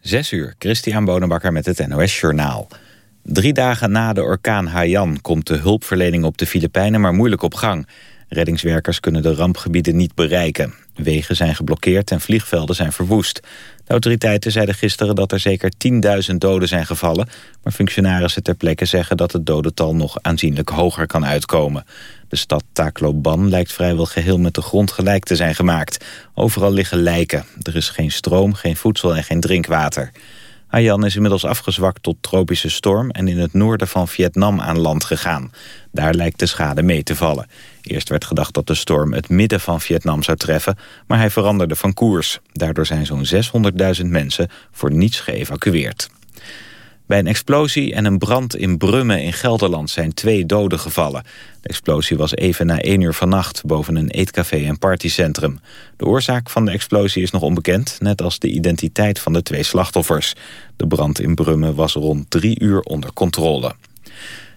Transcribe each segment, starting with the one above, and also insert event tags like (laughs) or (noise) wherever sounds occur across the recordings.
Zes uur, Christian Bonenbakker met het NOS Journaal. Drie dagen na de orkaan Haiyan komt de hulpverlening op de Filipijnen maar moeilijk op gang. Reddingswerkers kunnen de rampgebieden niet bereiken. Wegen zijn geblokkeerd en vliegvelden zijn verwoest. De autoriteiten zeiden gisteren dat er zeker 10.000 doden zijn gevallen... maar functionarissen ter plekke zeggen dat het dodental nog aanzienlijk hoger kan uitkomen. De stad Tacloban lijkt vrijwel geheel met de grond gelijk te zijn gemaakt. Overal liggen lijken. Er is geen stroom, geen voedsel en geen drinkwater. Haiyan is inmiddels afgezwakt tot tropische storm... en in het noorden van Vietnam aan land gegaan. Daar lijkt de schade mee te vallen. Eerst werd gedacht dat de storm het midden van Vietnam zou treffen... maar hij veranderde van koers. Daardoor zijn zo'n 600.000 mensen voor niets geëvacueerd. Bij een explosie en een brand in Brummen in Gelderland zijn twee doden gevallen. De explosie was even na één uur vannacht boven een eetcafé en partycentrum. De oorzaak van de explosie is nog onbekend, net als de identiteit van de twee slachtoffers. De brand in Brummen was rond drie uur onder controle.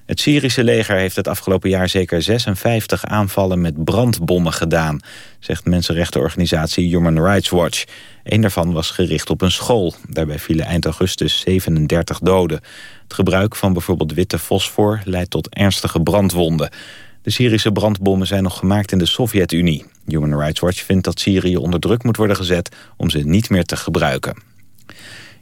Het Syrische leger heeft het afgelopen jaar zeker 56 aanvallen met brandbommen gedaan, zegt mensenrechtenorganisatie Human Rights Watch. Een daarvan was gericht op een school. Daarbij vielen eind augustus 37 doden. Het gebruik van bijvoorbeeld witte fosfor leidt tot ernstige brandwonden. De Syrische brandbommen zijn nog gemaakt in de Sovjet-Unie. Human Rights Watch vindt dat Syrië onder druk moet worden gezet om ze niet meer te gebruiken.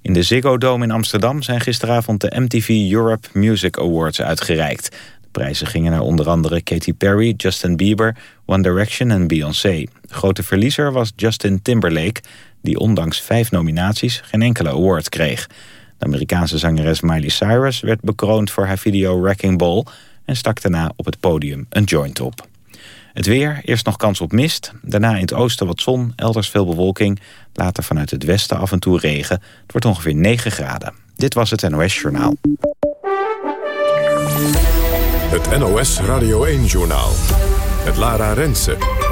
In de Ziggo Dome in Amsterdam zijn gisteravond de MTV Europe Music Awards uitgereikt. De prijzen gingen naar onder andere Katy Perry, Justin Bieber, One Direction en Beyoncé. Grote verliezer was Justin Timberlake, die ondanks vijf nominaties geen enkele award kreeg. De Amerikaanse zangeres Miley Cyrus werd bekroond voor haar video Wrecking Ball... en stak daarna op het podium een joint op. Het weer, eerst nog kans op mist. Daarna in het oosten wat zon, elders veel bewolking. Later vanuit het westen af en toe regen. Het wordt ongeveer 9 graden. Dit was het NOS Journaal. Het NOS Radio 1 Journaal. Het Lara Rensen.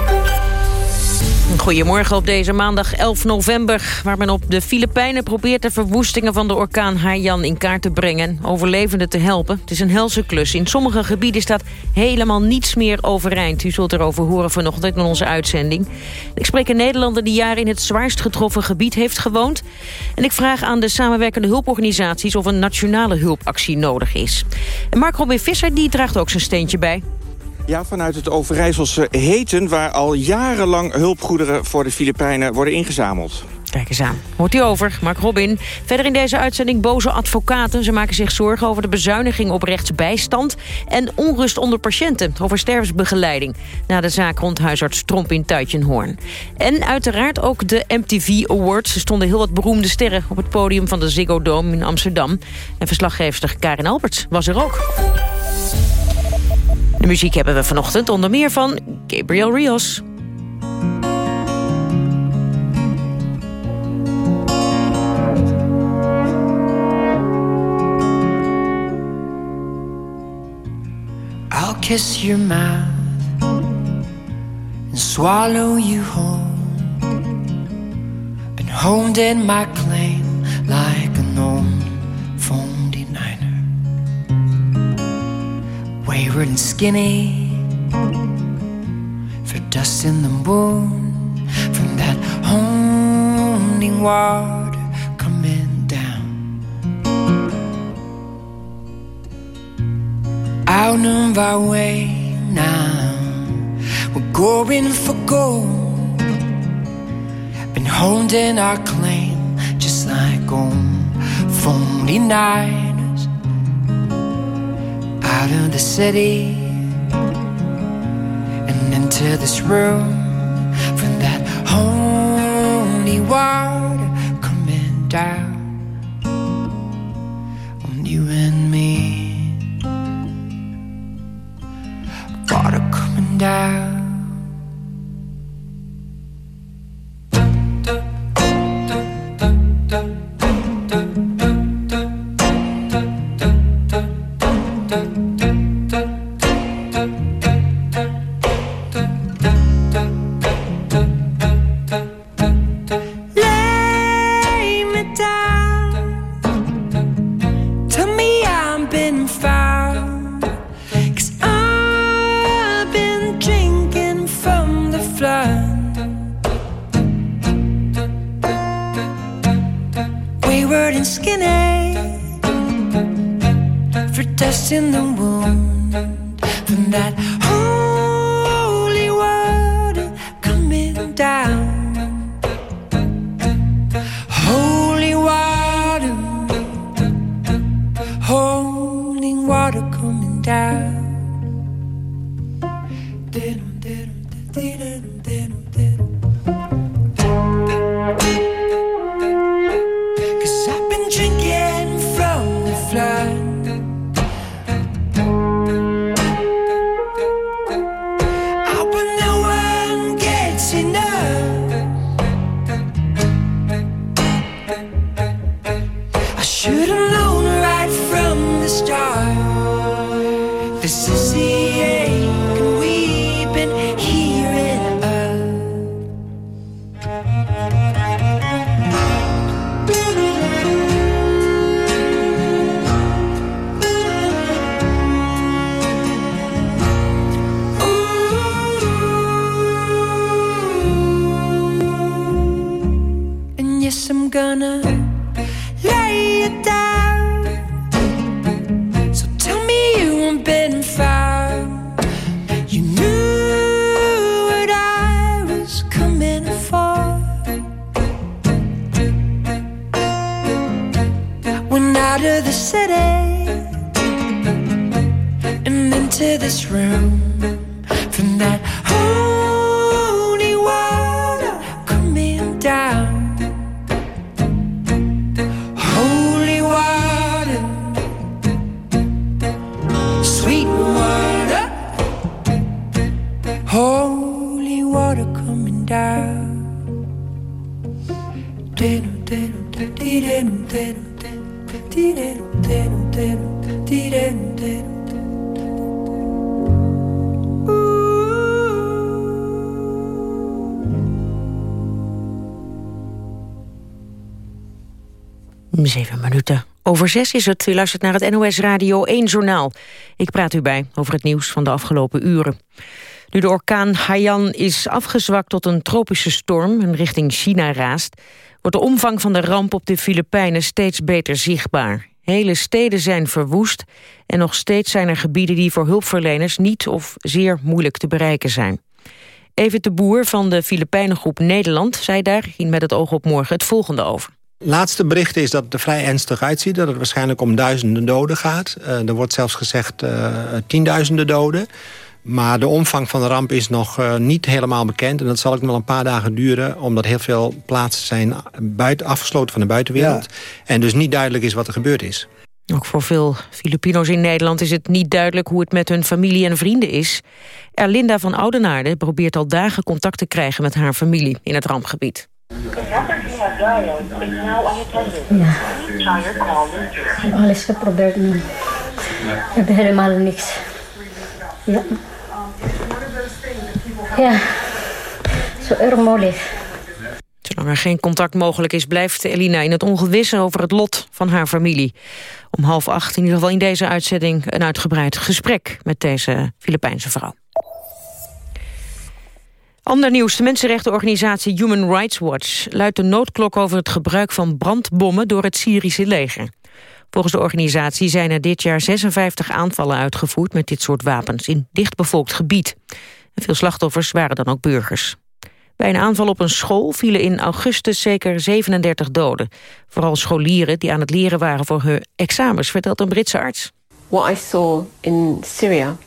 Goedemorgen op deze maandag 11 november... waar men op de Filipijnen probeert de verwoestingen van de orkaan Haiyan in kaart te brengen... overlevenden te helpen. Het is een helse klus. In sommige gebieden staat helemaal niets meer overeind. U zult erover horen vanochtend in onze uitzending. Ik spreek een Nederlander die jaren in het zwaarst getroffen gebied heeft gewoond. En ik vraag aan de samenwerkende hulporganisaties... of een nationale hulpactie nodig is. En Mark Robin Visser die draagt ook zijn steentje bij. Ja, vanuit het Overijsselse Heten... waar al jarenlang hulpgoederen voor de Filipijnen worden ingezameld. Kijk eens aan. Hoort u over, Mark Robin. Verder in deze uitzending boze advocaten. Ze maken zich zorgen over de bezuiniging op rechtsbijstand... en onrust onder patiënten over sterfsbegeleiding... na de zaak rond huisarts Tromp in Tuitjenhoorn. En uiteraard ook de MTV Awards. Er stonden heel wat beroemde sterren op het podium van de Ziggo Dome in Amsterdam. En verslaggeefster Karin Alberts was er ook. De muziek hebben we vanochtend onder meer van Gabriel Rios. I'll kiss your mouth and swallow you whole. Been honed in my claim like an old Wayward and skinny for dust in the moon from that honing water coming down. out of our way now. We're going for gold. Been holding our claim just like old 49ers. Out of the city and into this room. From that holy water coming down zes is het. U luistert naar het NOS Radio 1 Journaal. Ik praat u bij over het nieuws van de afgelopen uren. Nu de orkaan Haiyan is afgezwakt tot een tropische storm... en richting China raast... wordt de omvang van de ramp op de Filipijnen steeds beter zichtbaar. Hele steden zijn verwoest... en nog steeds zijn er gebieden die voor hulpverleners... niet of zeer moeilijk te bereiken zijn. Even de Boer van de Filipijnengroep Nederland... zei daar Met het oog op morgen het volgende over. Laatste bericht is dat het er vrij ernstig uitziet. Dat het waarschijnlijk om duizenden doden gaat. Uh, er wordt zelfs gezegd uh, tienduizenden doden. Maar de omvang van de ramp is nog uh, niet helemaal bekend. En dat zal ook wel een paar dagen duren. Omdat heel veel plaatsen zijn buiten, afgesloten van de buitenwereld. Ja. En dus niet duidelijk is wat er gebeurd is. Ook voor veel Filipino's in Nederland is het niet duidelijk hoe het met hun familie en vrienden is. Erlinda van Oudenaarde probeert al dagen contact te krijgen met haar familie in het rampgebied. Ja. Ik heb alles geprobeerd, maar we hebben helemaal niks. Ja. Ja, zo erg moeilijk. Zolang er geen contact mogelijk is, blijft Elina in het ongewisse over het lot van haar familie. Om half acht in ieder geval in deze uitzending een uitgebreid gesprek met deze Filipijnse vrouw. Ander nieuws. De mensenrechtenorganisatie Human Rights Watch luidt de noodklok over het gebruik van brandbommen door het Syrische leger. Volgens de organisatie zijn er dit jaar 56 aanvallen uitgevoerd met dit soort wapens in dichtbevolkt gebied. En veel slachtoffers waren dan ook burgers. Bij een aanval op een school vielen in augustus zeker 37 doden. Vooral scholieren die aan het leren waren voor hun examens, vertelt een Britse arts. What I saw in Syria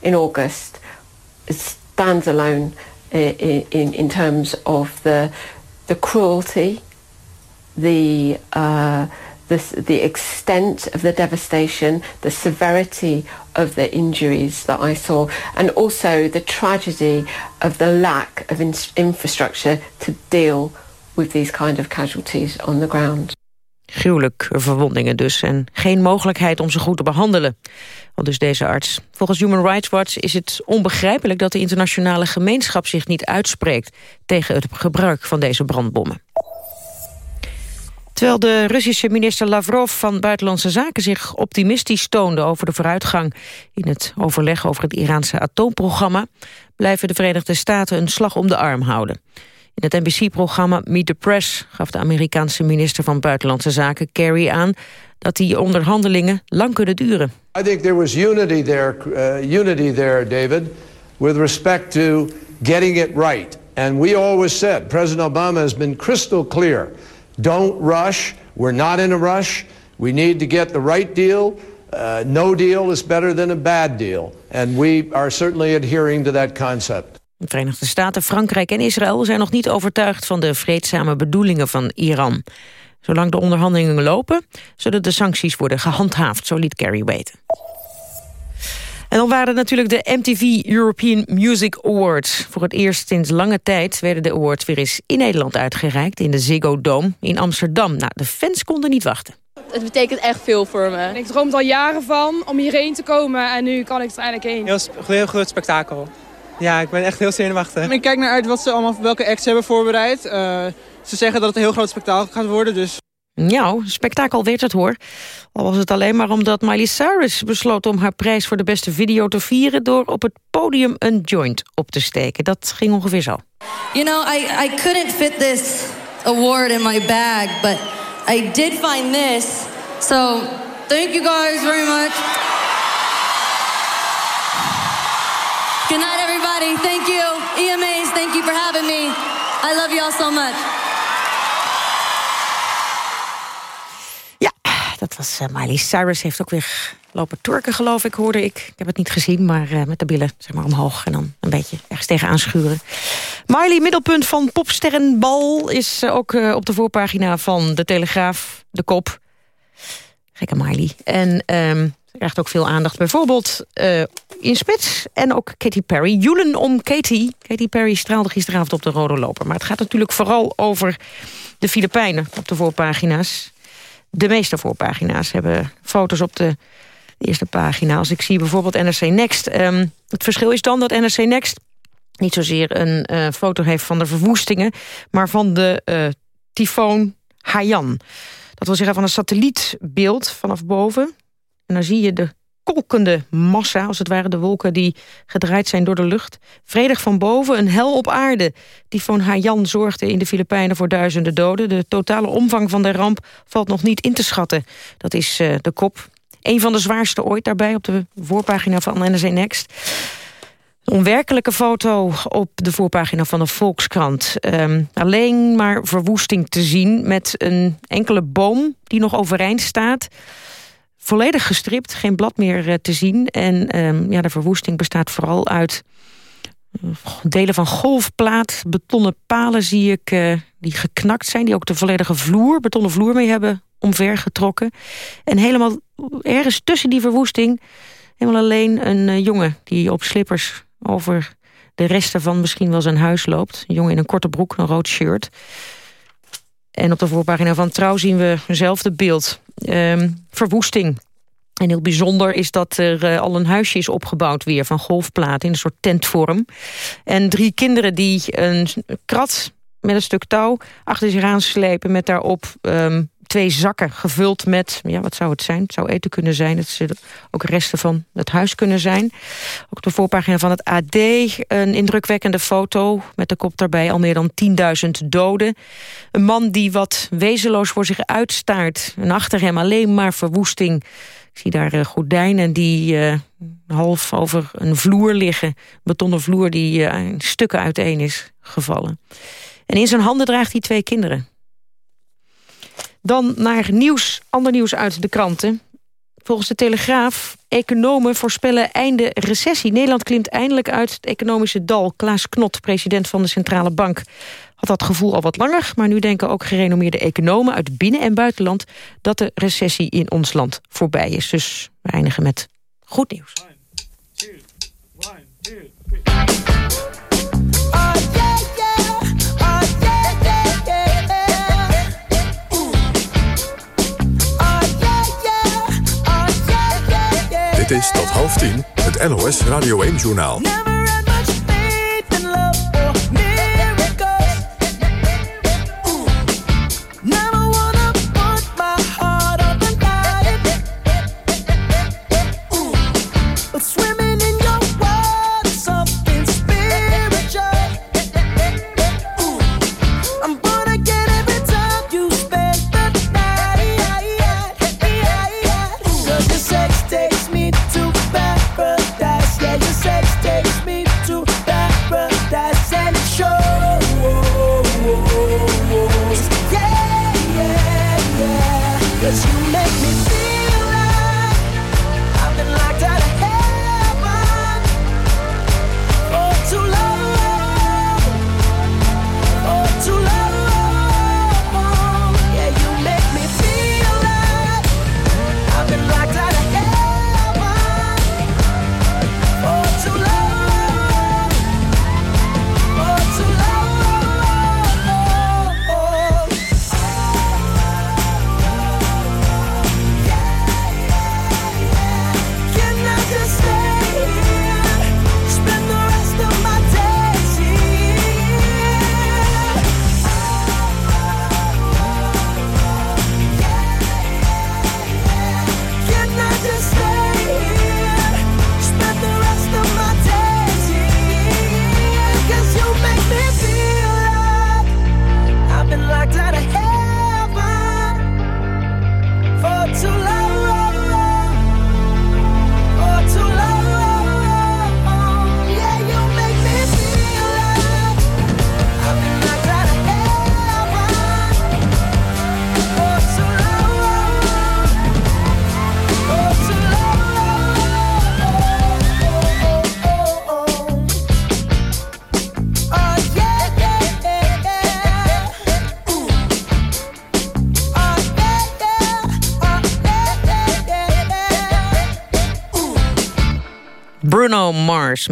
in August stands alone in, in, terms of the, the cruelty, the, uh, the, the extent of the devastation, the severity of the injuries that I saw, and also the tragedy of the lack of in infrastructure to deal with these kind of casualties on the ground. Gruwelijke verwondingen dus en geen mogelijkheid om ze goed te behandelen. Al dus deze arts. Volgens Human Rights Watch is het onbegrijpelijk dat de internationale gemeenschap zich niet uitspreekt tegen het gebruik van deze brandbommen. Terwijl de Russische minister Lavrov van Buitenlandse Zaken zich optimistisch toonde over de vooruitgang in het overleg over het Iraanse atoomprogramma, blijven de Verenigde Staten een slag om de arm houden. In het NBC-programma Meet the Press gaf de Amerikaanse minister van Buitenlandse Zaken Kerry aan dat die onderhandelingen lang kunnen duren. I think there was unity there, uh, unity there, David, with respect to getting it right. And we always said, President Obama has been crystal clear, don't rush. We're not in a rush. We need to get the right deal. Uh, no deal is better than a bad deal. And we are certainly adhering to that concept. De Verenigde Staten, Frankrijk en Israël zijn nog niet overtuigd van de vreedzame bedoelingen van Iran. Zolang de onderhandelingen lopen, zullen de sancties worden gehandhaafd, zo liet Kerry weten. En dan waren natuurlijk de MTV European Music Awards. Voor het eerst sinds lange tijd werden de awards weer eens in Nederland uitgereikt... in de Ziggo Dome in Amsterdam. Nou, de fans konden niet wachten. Het betekent echt veel voor me. Ik droomde al jaren van om hierheen te komen en nu kan ik er eindelijk heen. Heel, heel groot spektakel. Ja, ik ben echt heel zenuwachtig. Ik kijk naar uit wat ze allemaal, welke acts hebben voorbereid. Uh, ze zeggen dat het een heel groot spektakel gaat worden, dus... Ja, spektakel werd het hoor. Al was het alleen maar omdat Miley Cyrus besloot om haar prijs voor de beste video te vieren... door op het podium een joint op te steken. Dat ging ongeveer zo. You know, I, I couldn't fit this award in my bag, but I did find this. So, thank you guys very much. Good night, Thank you. EMA's, thank you for having me. I love you all so much. Ja, dat was uh, Miley Cyrus. Heeft ook weer lopen turken, geloof ik, hoorde ik. Ik heb het niet gezien, maar uh, met de billen zeg maar, omhoog... en dan een beetje ergens tegenaan schuren. Miley, middelpunt van Popsterrenbal... is uh, ook op de voorpagina van De Telegraaf, de kop. Gekke Miley. En... Um, ze krijgt ook veel aandacht. Bijvoorbeeld uh, in Spits en ook Katy Perry. Julen om Katy. Katy Perry straalde gisteravond op de rode loper. Maar het gaat natuurlijk vooral over de Filipijnen op de voorpagina's. De meeste voorpagina's hebben foto's op de eerste pagina. Als ik zie bijvoorbeeld NRC Next. Um, het verschil is dan dat NRC Next niet zozeer een uh, foto heeft van de verwoestingen... maar van de uh, tyfoon Haiyan. Dat wil zeggen van een satellietbeeld vanaf boven. En dan zie je de kolkende massa, als het ware de wolken die gedraaid zijn door de lucht. Vredig van boven, een hel op aarde. Tyfoon Haiyan zorgde in de Filipijnen voor duizenden doden. De totale omvang van de ramp valt nog niet in te schatten. Dat is uh, de kop. Een van de zwaarste ooit daarbij op de voorpagina van NRC Next. Een onwerkelijke foto op de voorpagina van de Volkskrant. Um, alleen maar verwoesting te zien met een enkele boom die nog overeind staat volledig gestript, geen blad meer uh, te zien. En um, ja, de verwoesting bestaat vooral uit uh, delen van golfplaat. Betonnen palen zie ik uh, die geknakt zijn. Die ook de volledige vloer, betonnen vloer mee hebben omvergetrokken. En helemaal ergens tussen die verwoesting... helemaal alleen een jongen die op slippers over de resten van misschien wel zijn huis loopt. Een jongen in een korte broek, een rood shirt... En op de voorpagina van Trouw zien we eenzelfde beeld. Um, verwoesting. En heel bijzonder is dat er uh, al een huisje is opgebouwd weer... van golfplaten in een soort tentvorm. En drie kinderen die een krat met een stuk touw achter zich aan slepen... met daarop um, twee zakken gevuld met, ja, wat zou het zijn? Het zou eten kunnen zijn, het zullen ook resten van het huis kunnen zijn. Ook de voorpagina van het AD, een indrukwekkende foto... met de kop daarbij al meer dan 10.000 doden. Een man die wat wezenloos voor zich uitstaart. En achter hem alleen maar verwoesting. Ik zie daar uh, gordijnen die uh, half over een vloer liggen. Een betonnen vloer die uh, in stukken uiteen is gevallen. En in zijn handen draagt hij twee kinderen. Dan naar nieuws, ander nieuws uit de kranten. Volgens de Telegraaf, economen voorspellen einde recessie. Nederland klimt eindelijk uit het economische dal. Klaas Knot, president van de Centrale Bank, had dat gevoel al wat langer. Maar nu denken ook gerenommeerde economen uit binnen- en buitenland... dat de recessie in ons land voorbij is. Dus we eindigen met goed nieuws. Dit is tot half tien het NOS Radio 1-journaal.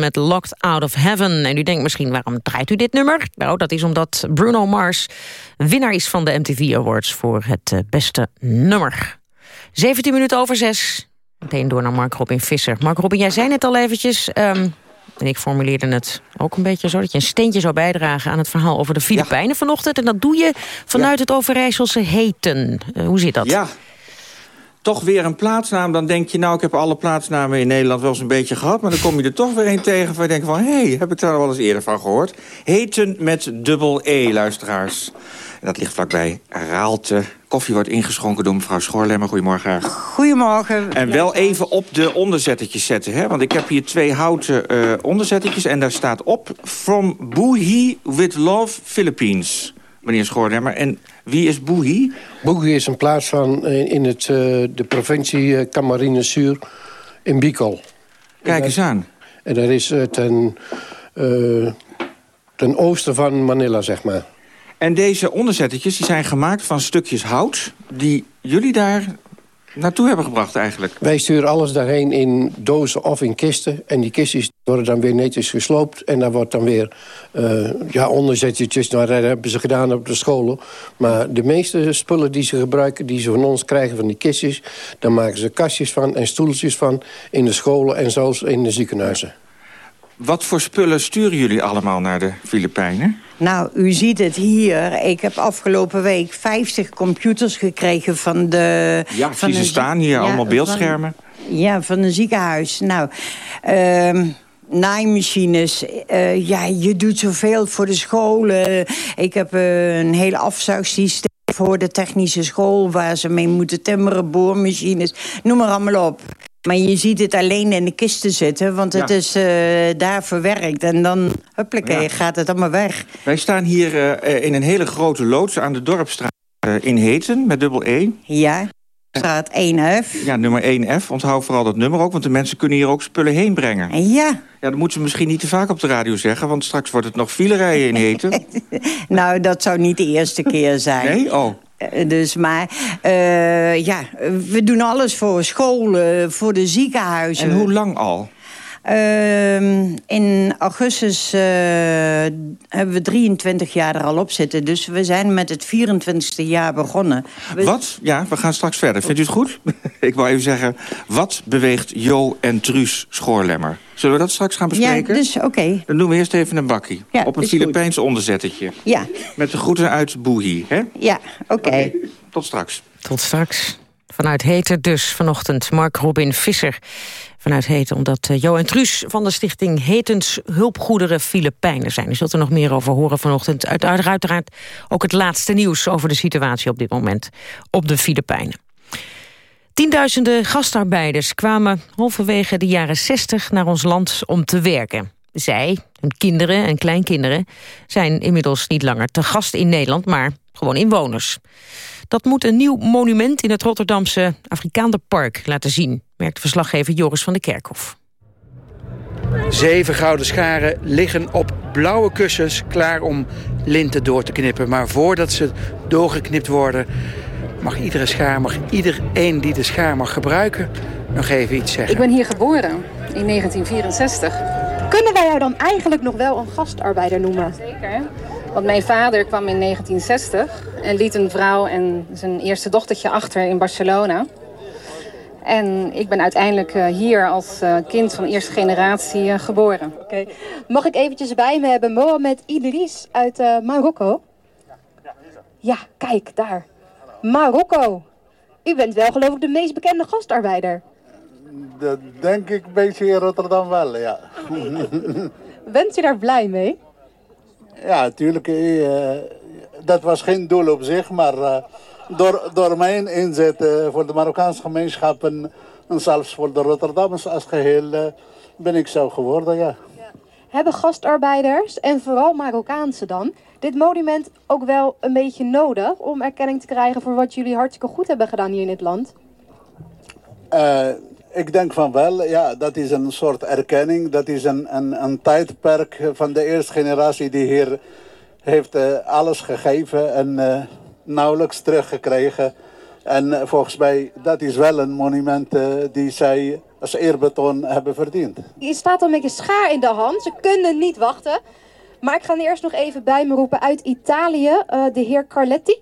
Met Locked Out of Heaven. En u denkt misschien, waarom draait u dit nummer? Nou, dat is omdat Bruno Mars winnaar is van de MTV Awards... voor het eh, beste nummer. 17 minuten over 6. Meteen door naar Mark Robin Visser. Mark Robin, jij zei het al eventjes... ehm, en ik formuleerde het ook een beetje zo... dat je een steentje zou bijdragen aan het verhaal over de Filipijnen vanochtend. En dat doe je vanuit het Overijsselse Heten. Eh, hoe zit dat? Ja. Toch weer een plaatsnaam, dan denk je... nou, ik heb alle plaatsnamen in Nederland wel eens een beetje gehad... maar dan kom je er toch weer een tegen waar je denkt van... hé, hey, heb ik daar wel eens eerder van gehoord? Heten met dubbel E, luisteraars. En dat ligt vlakbij Raalte. Koffie wordt ingeschonken door mevrouw Schoorlemmer. Goedemorgen. Goedemorgen. En wel even op de onderzettetjes zetten, hè? Want ik heb hier twee houten eh, onderzettetjes... en daar staat op... From Buhi with Love Philippines, meneer Schoorlemmer. En wie is Buhi? Boegi is een plaats van, in in het, eh, de provincie eh, Camarines Sur in Bicol. Kijk eens aan. En dat is eh, ten, eh, ten oosten van Manila, zeg maar. En deze onderzettetjes die zijn gemaakt van stukjes hout... die jullie daar naartoe hebben gebracht eigenlijk. Wij sturen alles daarheen in dozen of in kisten. En die kistjes worden dan weer netjes gesloopt. En daar wordt dan weer eh, ja, onderzetjes. Dat hebben ze gedaan op de scholen. Maar de meeste spullen die ze gebruiken, die ze van ons krijgen van die kistjes... daar maken ze kastjes van en stoeltjes van in de scholen en zelfs in de ziekenhuizen. Wat voor spullen sturen jullie allemaal naar de Filipijnen? Nou, u ziet het hier. Ik heb afgelopen week 50 computers gekregen van de... Ja, van ze staan hier, ja, allemaal van- beeldschermen. ja, van een ziekenhuis. Nou, ehm naaimachines. Eh, ja, je doet zoveel voor de scholen. Ik heb eh, een hele afzuigsysteem voor de technische school... waar ze mee moeten timmeren, boormachines. Noem maar allemaal op. Maar je ziet het alleen in de kisten zitten, want het Ja. is eh, daar verwerkt. En dan, huppakee, Ja. gaat het allemaal weg. Wij staan hier eh, in een hele grote loods aan de Dorpstraat eh, in Heten, met dubbel E. Ja, straat 1F. Ja, nummer 1F. Onthoud vooral dat nummer ook, want de mensen kunnen hier ook spullen heen brengen. Ja. Ja, dat moeten ze misschien niet te vaak op de radio zeggen... want straks wordt het nog file rijden in Heten. (laughs) Nou, dat zou niet de eerste keer zijn. Nee? Oh. Eh, Dus, maar eh, ja, we doen alles voor scholen, voor de ziekenhuizen. En hoe lang al? Ehm, in augustus eh, hebben we 23 jaar er al op zitten. Dus we zijn met het 24ste jaar begonnen. We- Wat? Ja, we gaan straks verder. Vindt u het goed? (laughs) Ik wou even zeggen, wat beweegt Jo en Truus Schoorlemmer? Zullen we dat straks gaan bespreken? Ja, dus oké. Dan doen we eerst even een bakkie. Ja, op een is goed. Filipijns onderzettetje. Ja, Met de groeten uit Boehi, hè? ja, oké. Tot straks. Tot straks. Vanuit Heter dus vanochtend Mark Robin Visser. Vanuit Heter, omdat uh, Jo en Truus van de stichting Hetens Hulpgoederen Filipijnen zijn. U zult er nog meer over horen vanochtend. Uit- uiteraard ook het laatste nieuws over de situatie op dit moment op de Filipijnen. Tienduizenden gastarbeiders kwamen halverwege de jaren 60 naar ons land om te werken. Zij, hun kinderen en kleinkinderen, zijn inmiddels niet langer te gast in Nederland, maar gewoon inwoners. Dat moet een nieuw monument in het Rotterdamse Afrikaanderpark laten zien... merkt verslaggever Joris van der Kerkhof. Zeven gouden scharen liggen op blauwe kussens klaar om linten door te knippen. Maar voordat ze doorgeknipt worden, mag iedere schaar, mag iedereen die de schaar mag gebruiken, nog even iets zeggen. Ik ben hier geboren in 1964. Kunnen wij jou dan eigenlijk nog wel een gastarbeider noemen? Zeker. Want mijn vader kwam in 1960 en liet een vrouw en zijn eerste dochtertje achter in Barcelona. En ik ben uiteindelijk eh, hier als eh, kind van eerste generatie eh, geboren. Oké. Mag ik eventjes bij me hebben Mohamed Idris uit eh, Marokko? Ja, kijk, daar. Marokko. U bent wel geloof ik de meest bekende gastarbeider. Dat denk ik een beetje in Rotterdam wel, ja. Bent u daar blij mee? Ja, natuurlijk. eh, dat was geen doel op zich, maar eh, door, door mijn inzet eh, voor de Marokkaanse gemeenschap en, en zelfs voor de Rotterdammers als geheel eh, ben ik zo geworden, ja. Hebben gastarbeiders, en vooral Marokkaanse dan, dit monument ook wel een beetje nodig om erkenning te krijgen voor wat jullie hartstikke goed hebben gedaan hier in dit land? Ik denk van wel, ja, dat is een soort erkenning. Dat is een, een, een tijdperk van de eerste generatie die hier heeft eh, alles gegeven en eh, nauwelijks teruggekregen. En eh, volgens mij, dat is wel een monument eh, die zij als eerbetoon hebben verdiend. Je staat dan met je schaar in de hand, ze kunnen niet wachten. Maar ik ga eerst nog even bij me roepen uit Italië, eh, de heer Carletti.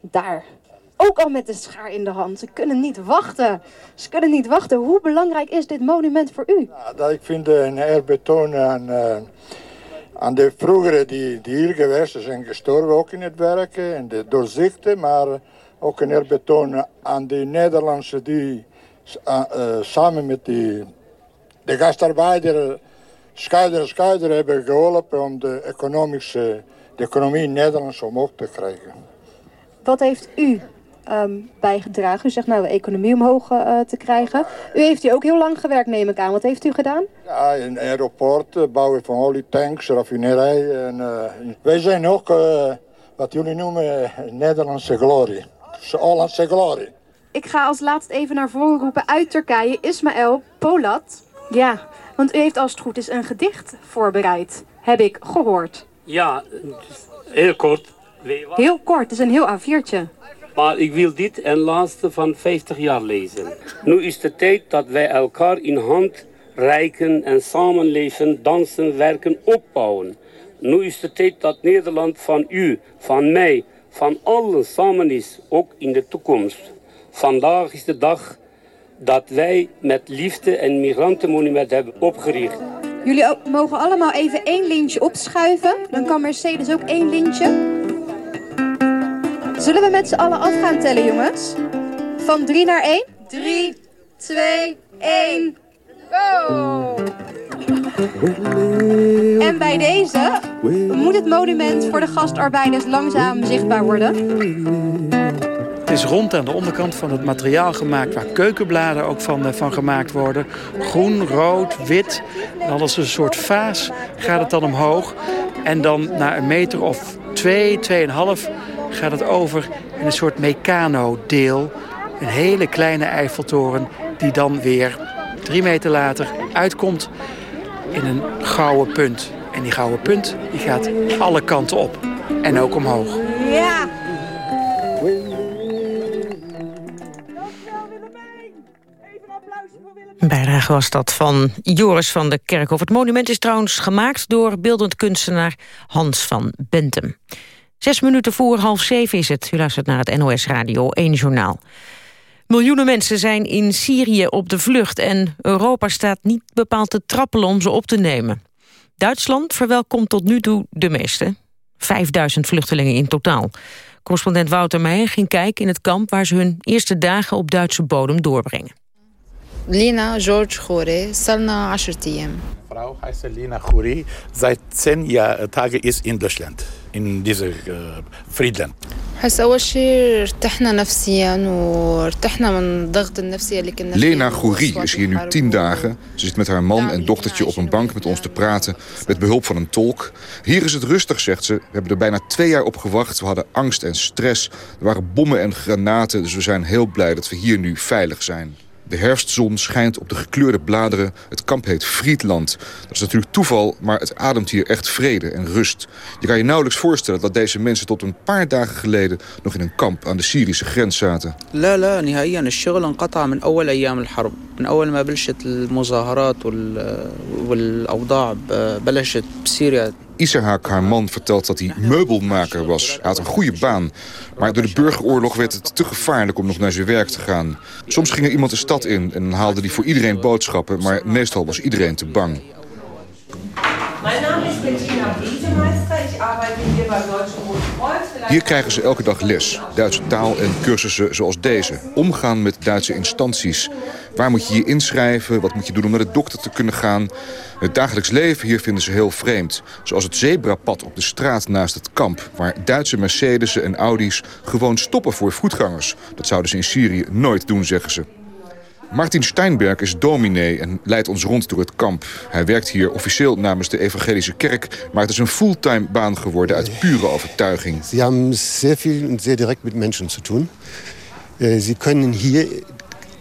Daar. Ook al met de schaar in de hand. Ze kunnen niet wachten. Ze kunnen niet wachten. Hoe belangrijk is dit monument voor u? Ja, dat ik vind een eerbetoon aan, eh, aan de vroegere die, die hier geweest zijn gestorven, ook in het werken en de doorzichten, maar ook een eerbetoon aan de Nederlandse die eh, eh, samen met die, de gastarbeider schouder aan schouder hebben geholpen om de, economische, de economie in Nederland omhoog te krijgen. Wat heeft u ehm, bijgedragen? U zegt nou de economie omhoog eh, te krijgen. U heeft hier ook heel lang gewerkt, neem ik aan. Wat heeft u gedaan? Ja, een aeroport, eh, bouwen van olietanks, raffinerij. En, eh, wij zijn ook eh, wat jullie noemen Nederlandse glorie. Hollandse glorie. Ik ga als laatst even naar voren roepen uit Turkije, Ismaël Polat. Ja, want u heeft als het goed is een gedicht voorbereid, heb ik gehoord. Ja, heel kort. Heel kort, het is een heel A4'tje. Maar ik wil dit en laatste van 50 jaar lezen. Nu is de tijd dat wij elkaar in hand reiken en samenleven, dansen, werken, opbouwen. Nu is de tijd dat Nederland van u, van mij, van allen samen is, ook in de toekomst. Vandaag is de dag dat wij met liefde een migrantenmonument hebben opgericht. Jullie mogen allemaal even één lintje opschuiven. Dan kan Mercedes ook één lintje. Zullen we met z'n allen af gaan tellen, jongens? Van drie naar één? Drie, twee, één, go! En bij deze moet het monument voor de gastarbeiders langzaam zichtbaar worden. Het is rond aan de onderkant van het materiaal gemaakt... waar keukenbladen ook van, eh, van gemaakt worden. Groen, rood, wit. En dan als een soort vaas gaat het dan omhoog. En dan na een meter of twee, tweeënhalf... gaat het over in een soort Meccano-deel. Een hele kleine Eiffeltoren die dan weer drie meter later uitkomt in een gouden punt. En die gouden punt die gaat alle kanten op. En ook omhoog. Ja! Een bijdrage was dat van Joris van de Kerkhof. Het monument is trouwens gemaakt door beeldend kunstenaar Hans van Bentum. Zes minuten voor half zeven is het. U luistert naar het NOS Radio 1 Journaal. Miljoenen mensen zijn in Syrië op de vlucht... en Europa staat niet bepaald te trappelen om ze op te nemen. Duitsland verwelkomt tot nu toe de meeste. 5000 vluchtelingen in totaal. Correspondent Wouter Meijer ging kijken in het kamp... waar ze hun eerste dagen op Duitse bodem doorbrengen. Lina George Gore, Salna Ashertiem. Vrouw heet Lina Gore, seit 10 jaar, is in Duitsland in deze uh, Friedland. بحس أول شيء ارتحنا نفسيا وارتحنا من الضغط النفسي اللي كنا فيه Lena Goury is hier nu tien dagen. Ze zit met haar man en dochtertje op een bank met ons te praten... met behulp van een tolk. Hier is het rustig, zegt ze. We hebben er bijna twee jaar op gewacht. We hadden angst en stress. Er waren bommen en granaten. Dus we zijn heel blij dat we hier nu veilig zijn. De herfstzon schijnt op de gekleurde bladeren. Het kamp heet Friedland. Dat is natuurlijk toeval, maar het ademt hier echt vrede en rust. Je kan je nauwelijks voorstellen dat deze mensen tot een paar dagen geleden... nog in een kamp aan de Syrische grens zaten. لا لا نهائيا الشغل انقطع من أول أيام الحرب من أول ما بلشت المظاهرات وال- والأوضاع ب- بلشت بسوريا Isahak, haar man, vertelt dat hij meubelmaker was. Hij had een goede baan. Maar door de burgeroorlog werd het te gevaarlijk om nog naar zijn werk te gaan. Soms ging er iemand de stad in en haalde hij voor iedereen boodschappen... maar meestal was iedereen te bang. Mein Name ist Bettina Bietemeister. Ich arbeite hier Roten Kreuz. Hier krijgen ze elke dag les. Duitse taal en cursussen zoals deze. Omgaan met Duitse instanties. Waar moet je je inschrijven? Wat moet je doen om naar de dokter te kunnen gaan? Het dagelijks leven hier vinden ze heel vreemd. Zoals het zebrapad op de straat naast het kamp... waar Duitse Mercedes'en en Audi's gewoon stoppen voor voetgangers. Dat zouden ze in Syrië nooit doen, zeggen ze. Martin Steinberg is dominee en leidt ons rond door het kamp. Hij werkt hier officieel namens de evangelische kerk... maar het is een fulltime baan geworden uit pure overtuiging. Sie haben sehr viel und sehr direkt mit Menschen zu tun. Äh, Sie können hier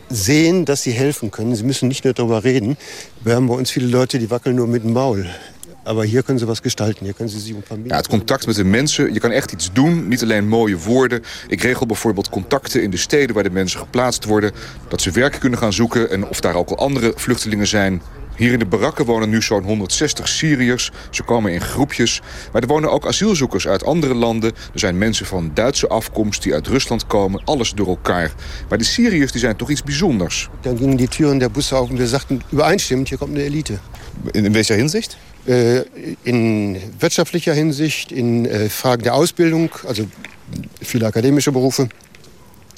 sehen, dass sie helfen können. Sie müssen nicht nur darüber reden. Wir haben bei uns viele Leute, die wackeln nur mit dem Maul. Aber hier können sie was gestalten. Hier können sie sich um Familie... Ja, het contact met de mensen, je kan echt iets doen, niet alleen mooie woorden. Ik regel bijvoorbeeld contacten in de steden waar de mensen geplaatst worden... dat ze werk kunnen gaan zoeken en of daar ook al andere vluchtelingen zijn. Hier in de barakken wonen nu zo'n 160 Syriërs. Ze komen in groepjes. Maar er wonen ook asielzoekers uit andere landen. Er zijn mensen van Duitse afkomst die uit Rusland komen. Alles door elkaar. Maar de Syriërs die zijn toch iets bijzonders. Dann gingen die Türen der Busse auf und wir sagten übereinstimmend, hier kommt eine Elite. In, in welcher Hinsicht? Äh, in wirtschaftlicher Hinsicht, in äh, Fragen der Ausbildung, also viele akademische Berufe.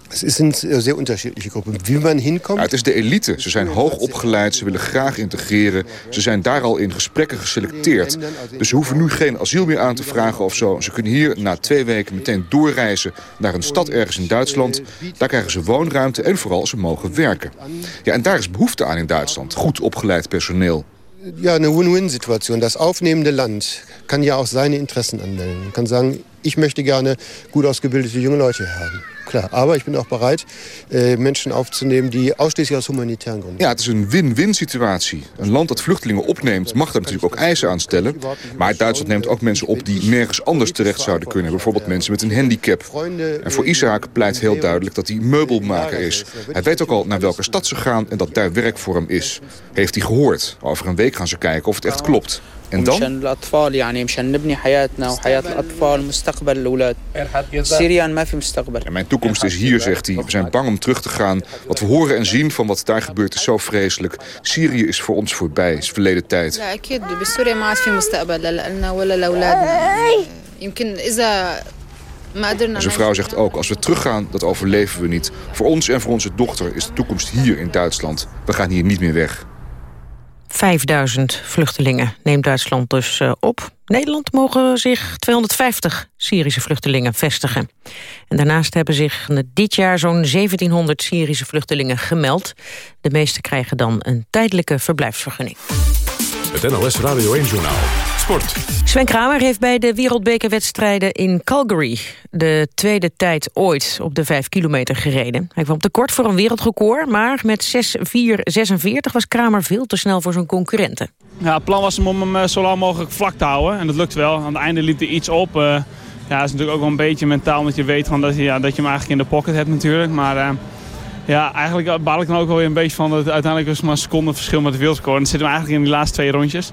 Es sind äh, sehr unterschiedliche Gruppen. Wie man hinkommt... Ja, het is de elite. Ze zijn hoog opgeleid, ze willen graag integreren. Ze zijn daar al in gesprekken geselecteerd. Dus ze hoeven nu geen asiel meer aan te vragen of zo. Ze kunnen hier na twee weken meteen doorreizen naar een stad ergens in Duitsland. Daar krijgen ze woonruimte en vooral ze mogen werken. Ja, en daar is behoefte aan in Duitsland. Goed opgeleid personeel. Ja, eine Win-Win-Situation. Das aufnehmende Land kann ja auch seine Interessen anmelden. Kann sagen, ich möchte gerne gut ausgebildete junge Leute haben. Klar, aber ich bin auch bereit, äh, Menschen aufzunehmen, die ausschließlich aus humanitären Gründen. Ja, het is een win-win situatie. Een land dat vluchtelingen opneemt mag daar natuurlijk ook eisen aan stellen. Maar Duitsland neemt ook mensen op die nergens anders terecht zouden kunnen. Bijvoorbeeld mensen met een handicap. En voor Isaac pleit heel duidelijk dat hij meubelmaker is. Hij weet ook al naar welke stad ze gaan en dat daar werk voor hem is. Heeft hij gehoord. Over een week gaan ze kijken of het echt klopt. En dan? مشان الأطفال يعني مشان نبني حياتنا وحياة الأطفال مستقبل الأولاد سوريا ما في مستقبل En mijn toekomst is hier, zegt hij. We zijn bang om terug te gaan. Wat we horen en zien van wat daar gebeurt is zo vreselijk. Syrië is voor ons voorbij, is verleden tijd. لا أكيد بسوريا ما عاد في مستقبل لا لنا ولا لأولادنا يمكن إذا ما قدرنا En zijn vrouw zegt ook, als we teruggaan, dat overleven we niet. Voor ons en voor onze dochter is de toekomst hier in Duitsland. We gaan hier niet meer weg. 5000 vluchtelingen neemt Duitsland dus eh, op. Nederland mogen zich 250 Syrische vluchtelingen vestigen. En daarnaast hebben zich dit jaar zo'n 1700 Syrische vluchtelingen gemeld. De meeste krijgen dan een tijdelijke verblijfsvergunning. Het NOS Radio 1-journaal. Sport. Sven Kramer heeft bij de wereldbekerwedstrijden in Calgary... de tweede tijd ooit op de 5 kilometer gereden. Hij kwam tekort voor een wereldrecord... maar met 6-4-46 was Kramer veel te snel voor zijn concurrenten. Ja, het plan was om hem eh, zo lang mogelijk vlak te houden. En dat lukt wel. Aan het einde liep er iets op. Eh, ja, dat is natuurlijk ook wel een beetje mentaal, omdat je weet van dat, je, ja, dat je hem eigenlijk in de pocket hebt natuurlijk. Maar eh, ja, eigenlijk baal ik dan ook wel weer een beetje van dat het uiteindelijk was maar een seconde verschil met de wereldrecord. En dat zit hem eigenlijk in die laatste twee rondjes.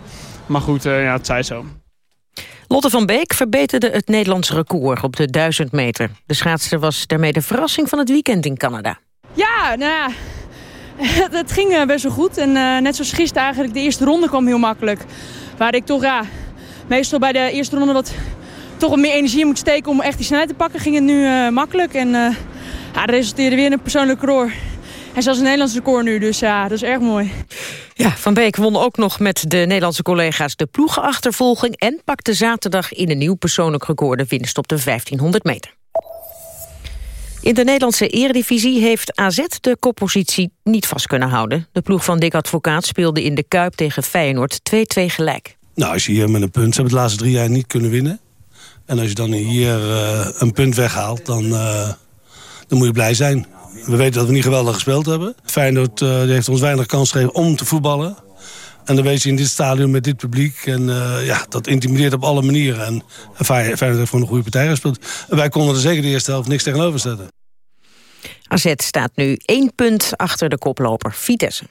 Maar goed, eh, ja, het zij zo. Lotte van Beek verbeterde het Nederlandse record op de 1000 meter. De schaatster was daarmee de verrassing van het weekend in Canada. Ja, nou ja, (laughs) het, ging eh, best wel goed. En eh, net zoals gisteren eigenlijk, de eerste ronde kwam heel makkelijk. Waar ik toch, ja, meestal bij de eerste ronde wat, toch wat meer energie in moet steken om echt die snelheid te pakken, ging het nu eh, makkelijk. En eh ja, dat resulteerde weer in een persoonlijk record. En zelfs een Nederlands record nu, dus ja, dat is erg mooi. Ja, Van Beek won ook nog met de Nederlandse collega's de ploegenachtervolging... en pakte zaterdag in een nieuw persoonlijk record de winst op de 1500 meter. In de Nederlandse eredivisie heeft AZ de koppositie niet vast kunnen houden. De ploeg van Dick Advocaat speelde in de Kuip tegen Feyenoord 2-2 gelijk. Nou, als je hier met een punt... ze hebben de laatste drie jaar niet kunnen winnen. En als je dan hier uh, een punt weghaalt, dan, uh, dan moet je blij zijn. We weten dat we niet geweldig gespeeld hebben. Feyenoord uh, heeft ons weinig kans gegeven om te voetballen. En dan weet je in dit stadion met dit publiek. En ja, dat intimideert op alle manieren. En Feyenoord heeft gewoon een goede partij gespeeld. En wij konden er zeker de eerste helft niks tegenover zetten. AZ staat nu één punt achter de koploper Vitesse.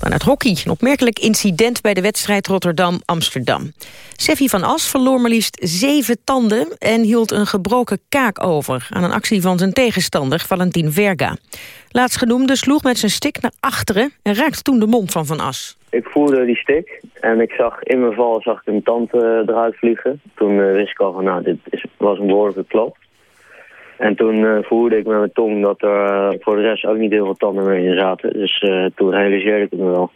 Dan het hockey. Een opmerkelijk incident bij de wedstrijd Rotterdam-Amsterdam. Seffi van As verloor maar liefst zeven tanden... en hield een gebroken kaak over... aan een actie van zijn tegenstander, Valentin Verga. Laatstgenoemde sloeg met zijn stick naar achteren... en raakte toen de mond van Van As. Ik voelde die stick en ik zag in mijn val zag ik een tand uh, eruit vliegen. Toen uh, wist ik al van, nou, dit was een behoorlijke klap. En toen uh, voelde ik met mijn tong dat er uh, voor de rest ook niet heel veel tanden meer in zaten. Dus uh, toen realiseerde ik het me wel.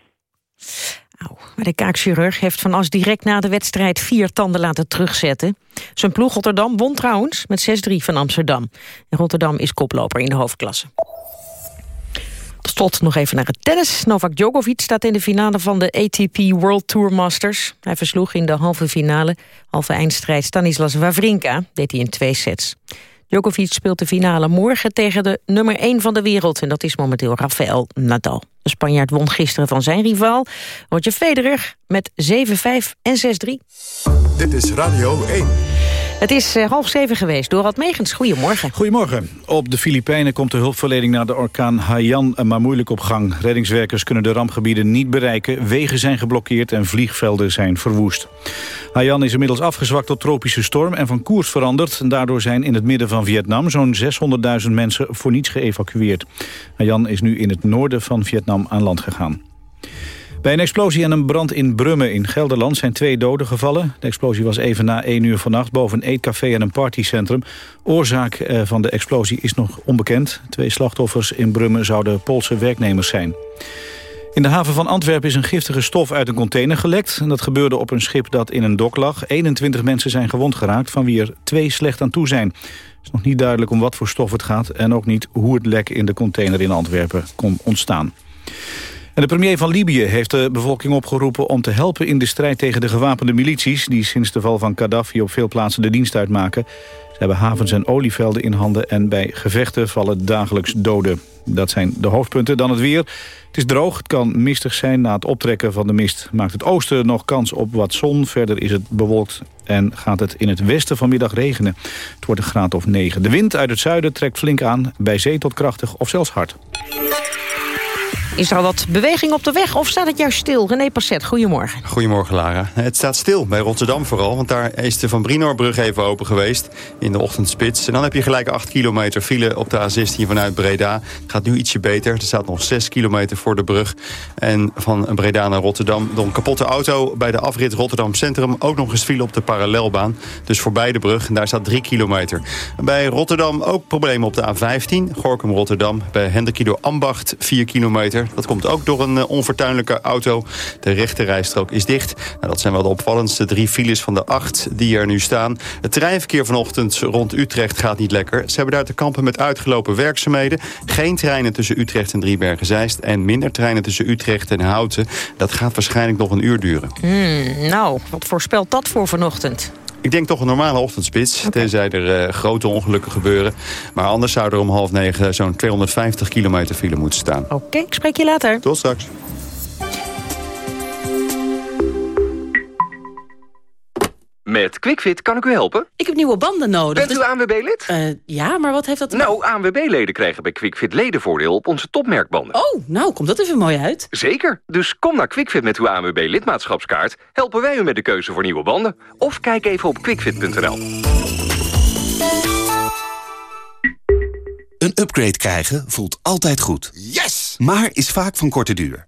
Maar de kaakchirurg heeft Van As direct na de wedstrijd vier tanden laten terugzetten. Zijn ploeg Rotterdam won trouwens met 6-3 van Amsterdam. En Rotterdam is koploper in de hoofdklasse. Tot slot nog even naar het tennis. Novak Djokovic staat in de finale van de ATP World Tour Masters. Hij versloeg in de halve finale, halve eindstrijd Stanislas Wawrinka. Deed hij in twee sets. Djokovic speelt de finale morgen tegen de nummer 1 van de wereld. En dat is momenteel Rafael Nadal. De Spanjaard won gisteren van zijn rivaal, Roger Federer, met 7-5 en 6-3. Dit is Radio 1. Het is uh, half zeven geweest. Dorad Megens, goedemorgen. Goedemorgen. Op de Filipijnen komt de hulpverlening naar de orkaan Haiyan maar moeilijk op gang. Reddingswerkers kunnen de rampgebieden niet bereiken. Wegen zijn geblokkeerd en vliegvelden zijn verwoest. Haiyan is inmiddels afgezwakt tot tropische storm en van koers veranderd. Daardoor zijn in het midden van Vietnam zo'n 600.000 mensen voor niets geëvacueerd. Haiyan is nu in het noorden van Vietnam aan land gegaan. Bij een explosie en een brand in Brummen in Gelderland zijn twee doden gevallen. De explosie was even na 1 uur vannacht boven een eetcafé en een partycentrum. Oorzaak van de explosie is nog onbekend. Twee slachtoffers in Brummen zouden Poolse werknemers zijn. In de haven van Antwerpen is een giftige stof uit een container gelekt. En dat gebeurde op een schip dat in een dok lag. 21 mensen zijn gewond geraakt, van wie er twee slecht aan toe zijn. Het is nog niet duidelijk om wat voor stof het gaat... en ook niet hoe het lek in de container in Antwerpen kon ontstaan. De premier van Libië heeft de bevolking opgeroepen om te helpen in de strijd tegen de gewapende milities... die sinds de val van Gaddafi op veel plaatsen de dienst uitmaken. Ze hebben havens en olievelden in handen en bij gevechten vallen dagelijks doden. Dat zijn de hoofdpunten. Dan het weer. Het is droog, het kan mistig zijn. Na het optrekken van de mist maakt het oosten nog kans op wat zon. Verder is het bewolkt en gaat het in het westen vanmiddag regenen. Het wordt een graad of 9. De wind uit het zuiden trekt flink aan, bij zee tot krachtig of zelfs hard. Is er al wat beweging op de weg of staat het juist stil? René Passet, goedemorgen. Goedemorgen, Lara. Het staat stil bij Rotterdam vooral, want daar is de Van Brinoorbrug even open geweest in de ochtendspits. En dan heb je gelijk 8 kilometer file op de A16 vanuit Breda. Het gaat nu ietsje beter. Er staat nog 6 kilometer voor de brug. En van Breda naar Rotterdam door een kapotte auto bij de afrit Rotterdam Centrum ook nog eens file op de parallelbaan. Dus voorbij de brug. En daar staat 3 kilometer. Bij Rotterdam ook problemen op de A15. Gorkum Rotterdam. Bij Hendrikido Ambacht 4 kilometer. Dat komt ook door een uh, onfortuinlijke auto. De rechterrijstrook is dicht. Nou, dat zijn wel de opvallendste drie files van de acht die er nu staan. Het treinverkeer vanochtend rond Utrecht gaat niet lekker. Ze hebben daar te kampen met uitgelopen werkzaamheden. Geen treinen tussen Utrecht en Driebergen-Zeist. En minder treinen tussen Utrecht en Houten. Dat gaat waarschijnlijk nog een uur duren. Hmm, nou, wat voorspelt dat voor vanochtend? Ik denk toch een normale ochtendspits. Okay. Tenzij er uh, grote ongelukken gebeuren. Maar anders zou er om half negen zo'n 250 kilometer file moeten staan. Oké, okay, ik spreek je later. Tot straks. Met QuickFit kan ik u helpen? Ik heb nieuwe banden nodig. Bent u ANWB-lid? Uh, ja, maar wat heeft dat... Nou, ANWB-leden krijgen bij QuickFit ledenvoordeel op onze topmerkbanden. Oh, nou, komt dat even mooi uit. Zeker. Dus kom naar QuickFit met uw ANWB-lidmaatschapskaart. Helpen wij u met de keuze voor nieuwe banden. Of kijk even op quickfit.nl. Een upgrade krijgen voelt altijd goed. Yes! Maar is vaak van korte duur.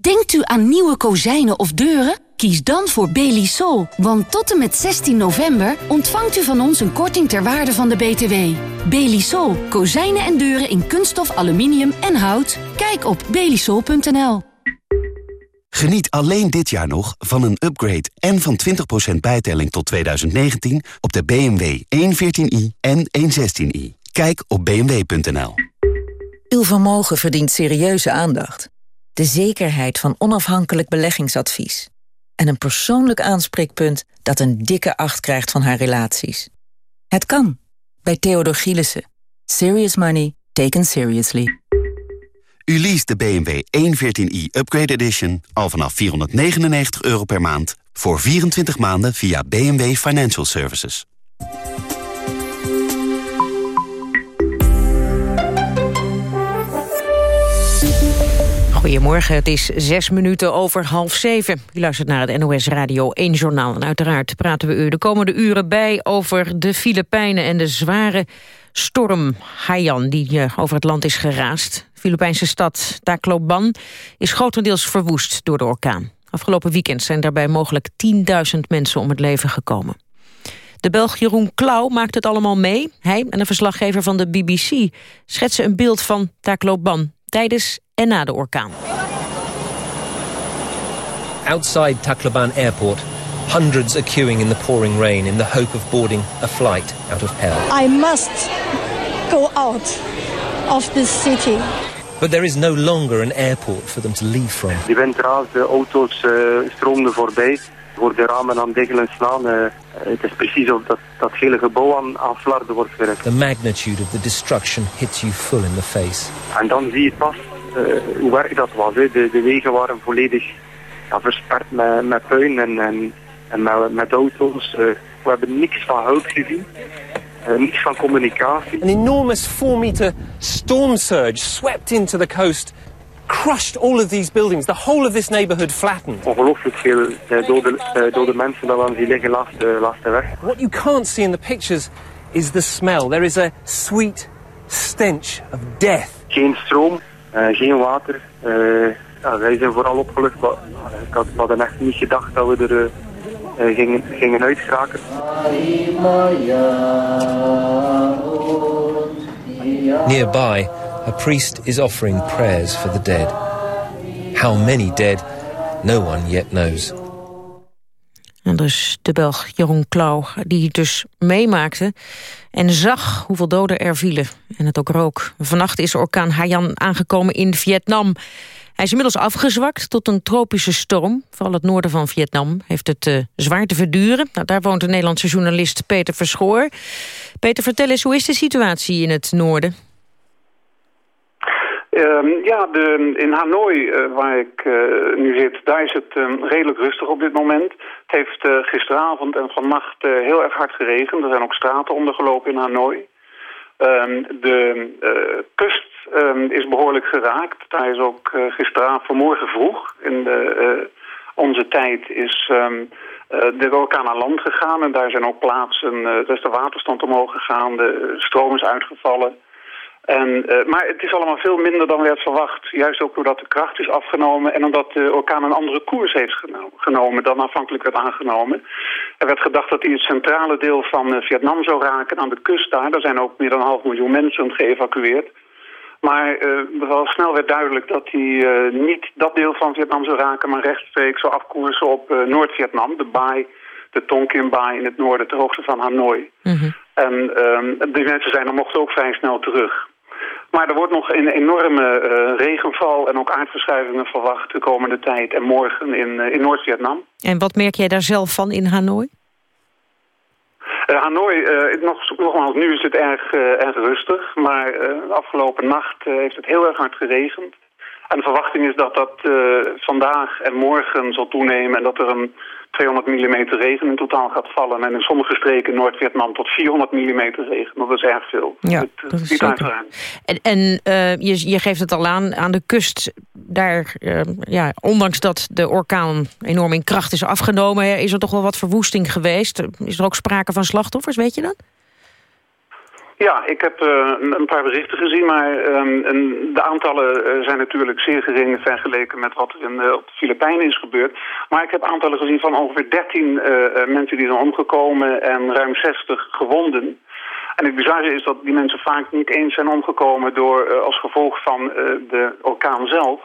Denkt u aan nieuwe kozijnen of deuren? Kies dan voor Belisol, want tot en met 16 november ontvangt u van ons een korting ter waarde van de BTW. Belisol, kozijnen en deuren in kunststof, aluminium en hout. Kijk op belisol.nl. Geniet alleen dit jaar nog van een upgrade en van 20% bijtelling tot 2019 op de BMW 114i en 116i. Kijk op bmw.nl. Uw vermogen verdient serieuze aandacht. De zekerheid van onafhankelijk beleggingsadvies. En een persoonlijk aanspreekpunt dat een dikke acht krijgt van haar relaties. Het kan. Bij Theodor Gielissen. Serious money taken seriously. U leest de BMW 114i Upgrade Edition al vanaf 499 euro per maand... voor 24 maanden via BMW Financial Services. Goedemorgen, het is zes minuten over half zeven. U luistert naar het NOS Radio 1 Journaal. En uiteraard praten we u de komende uren bij over de Filipijnen... en de zware storm Haiyan die eh, over het land is geraast. De Filipijnse stad Tacloban is grotendeels verwoest door de orkaan. Afgelopen weekend zijn daarbij mogelijk 10.000 mensen om het leven gekomen. De Belg Jeroen Klauw maakt het allemaal mee. Hij en een verslaggever van de BBC schetsen een beeld van Tacloban tijdens en na de orkaan. Outside Tacloban Airport, hundreds are queuing in the pouring rain in the hope of boarding a flight out of hell. I must go out of this city. But there is no longer an airport for them to leave from. Die wind raasde, auto's uh, stroomden voorbij. Voor de ramen aan diggelen slaan. Uh, het is precies of dat, dat hele gebouw aan, aan flarden wordt gered. The magnitude of the destruction hits you full in the face. En dan zie je pas hoe erg dat was. Hè. De, de wegen waren volledig ja, versperd met, met puin en, en, en met, met auto's. Uh, we hebben niks van hulp gezien. Uh, niks van communicatie. An enormous 4 meter storm surge swept into the coast crushed all of these buildings. The whole of this neighborhood flattened. Ongelooflijk veel uh, dode, uh, dode mensen dat aan die liggen langs de, langs de weg. What you can't see in the pictures is the smell. There is a sweet stench of death. Geen stroom, geen water. Ja, wij zijn vooral opgelucht. Maar, ik had, we hadden echt niet gedacht dat we er gingen, gingen uitgeraken. Nearby, a priest is offering prayers for the dead. How many dead, no one yet knows. Dus de Belg Jeroen Klauw, die dus meemaakte en zag hoeveel doden er vielen. En het ook rook. Vannacht is orkaan Haiyan aangekomen in Vietnam. Hij is inmiddels afgezwakt tot een tropische storm. Vooral het noorden van Vietnam heeft het uh, zwaar te verduren. Nou, daar woont de Nederlandse journalist Peter Verschoor. Peter, vertel eens, hoe is de situatie in het noorden? Uh, ja, de, in Hanoi, uh, waar ik uh, nu zit, daar is het um, redelijk rustig op dit moment. Het heeft gisteravond en vannacht heel erg hard geregend. Er zijn ook straten ondergelopen in Hanoi. Ehm, de kust is behoorlijk geraakt. Daar is ook gisteravond, vanmorgen vroeg, in de, onze tijd, is de orkaan aan land gegaan. En daar zijn ook plaatsen, daar is de waterstand omhoog gegaan, de stroom is uitgevallen... En, uh, maar het is allemaal veel minder dan werd verwacht. Juist ook doordat de kracht is afgenomen en omdat de orkaan een andere koers heeft genomen dan aanvankelijk werd aangenomen. Er werd gedacht dat hij het centrale deel van uh, Vietnam zou raken aan de kust daar. Daar zijn ook meer dan een half miljoen mensen geëvacueerd. Maar uh, al snel werd duidelijk dat hij niet dat deel van Vietnam zou raken, maar rechtstreeks zou afkoersen op Noord-Vietnam, de baai, de Tonkin Baai in het noorden, ter hoogte van Hanoi. Mm -hmm. En die mensen zijn er mochten ook vrij snel terug. Maar er wordt nog een enorme uh, regenval en ook aardverschuivingen verwacht de komende tijd en morgen in, uh, in Noord-Vietnam. En wat merk jij daar zelf van in Hanoi? Uh, Hanoi, nog, nogmaals, nu is het erg, erg rustig, maar afgelopen nacht heeft het heel erg hard geregend. En de verwachting is dat dat vandaag en morgen zal toenemen en dat er een 200 mm regen in totaal gaat vallen. En in sommige streken in Noord-Vietnam tot 400 mm regen. Dat is erg veel. Ja, Het, eh, dat is zeker. En, en eh, je, je geeft het al aan, aan de kust, daar, eh, ja, ondanks dat de orkaan enorm in kracht is afgenomen, is er toch wel wat verwoesting geweest. Is er ook sprake van slachtoffers, weet je dat? Ja, ik heb eh, een paar berichten gezien, maar ehm, en de aantallen eh, zijn natuurlijk zeer gering vergeleken met wat er in, eh, op de Filipijnen is gebeurd. Maar ik heb aantallen gezien van ongeveer 13 eh, eh, mensen die zijn omgekomen en ruim 60 gewonden. En het bizarre is dat die mensen vaak niet eens zijn omgekomen door, als gevolg van de orkaan zelf.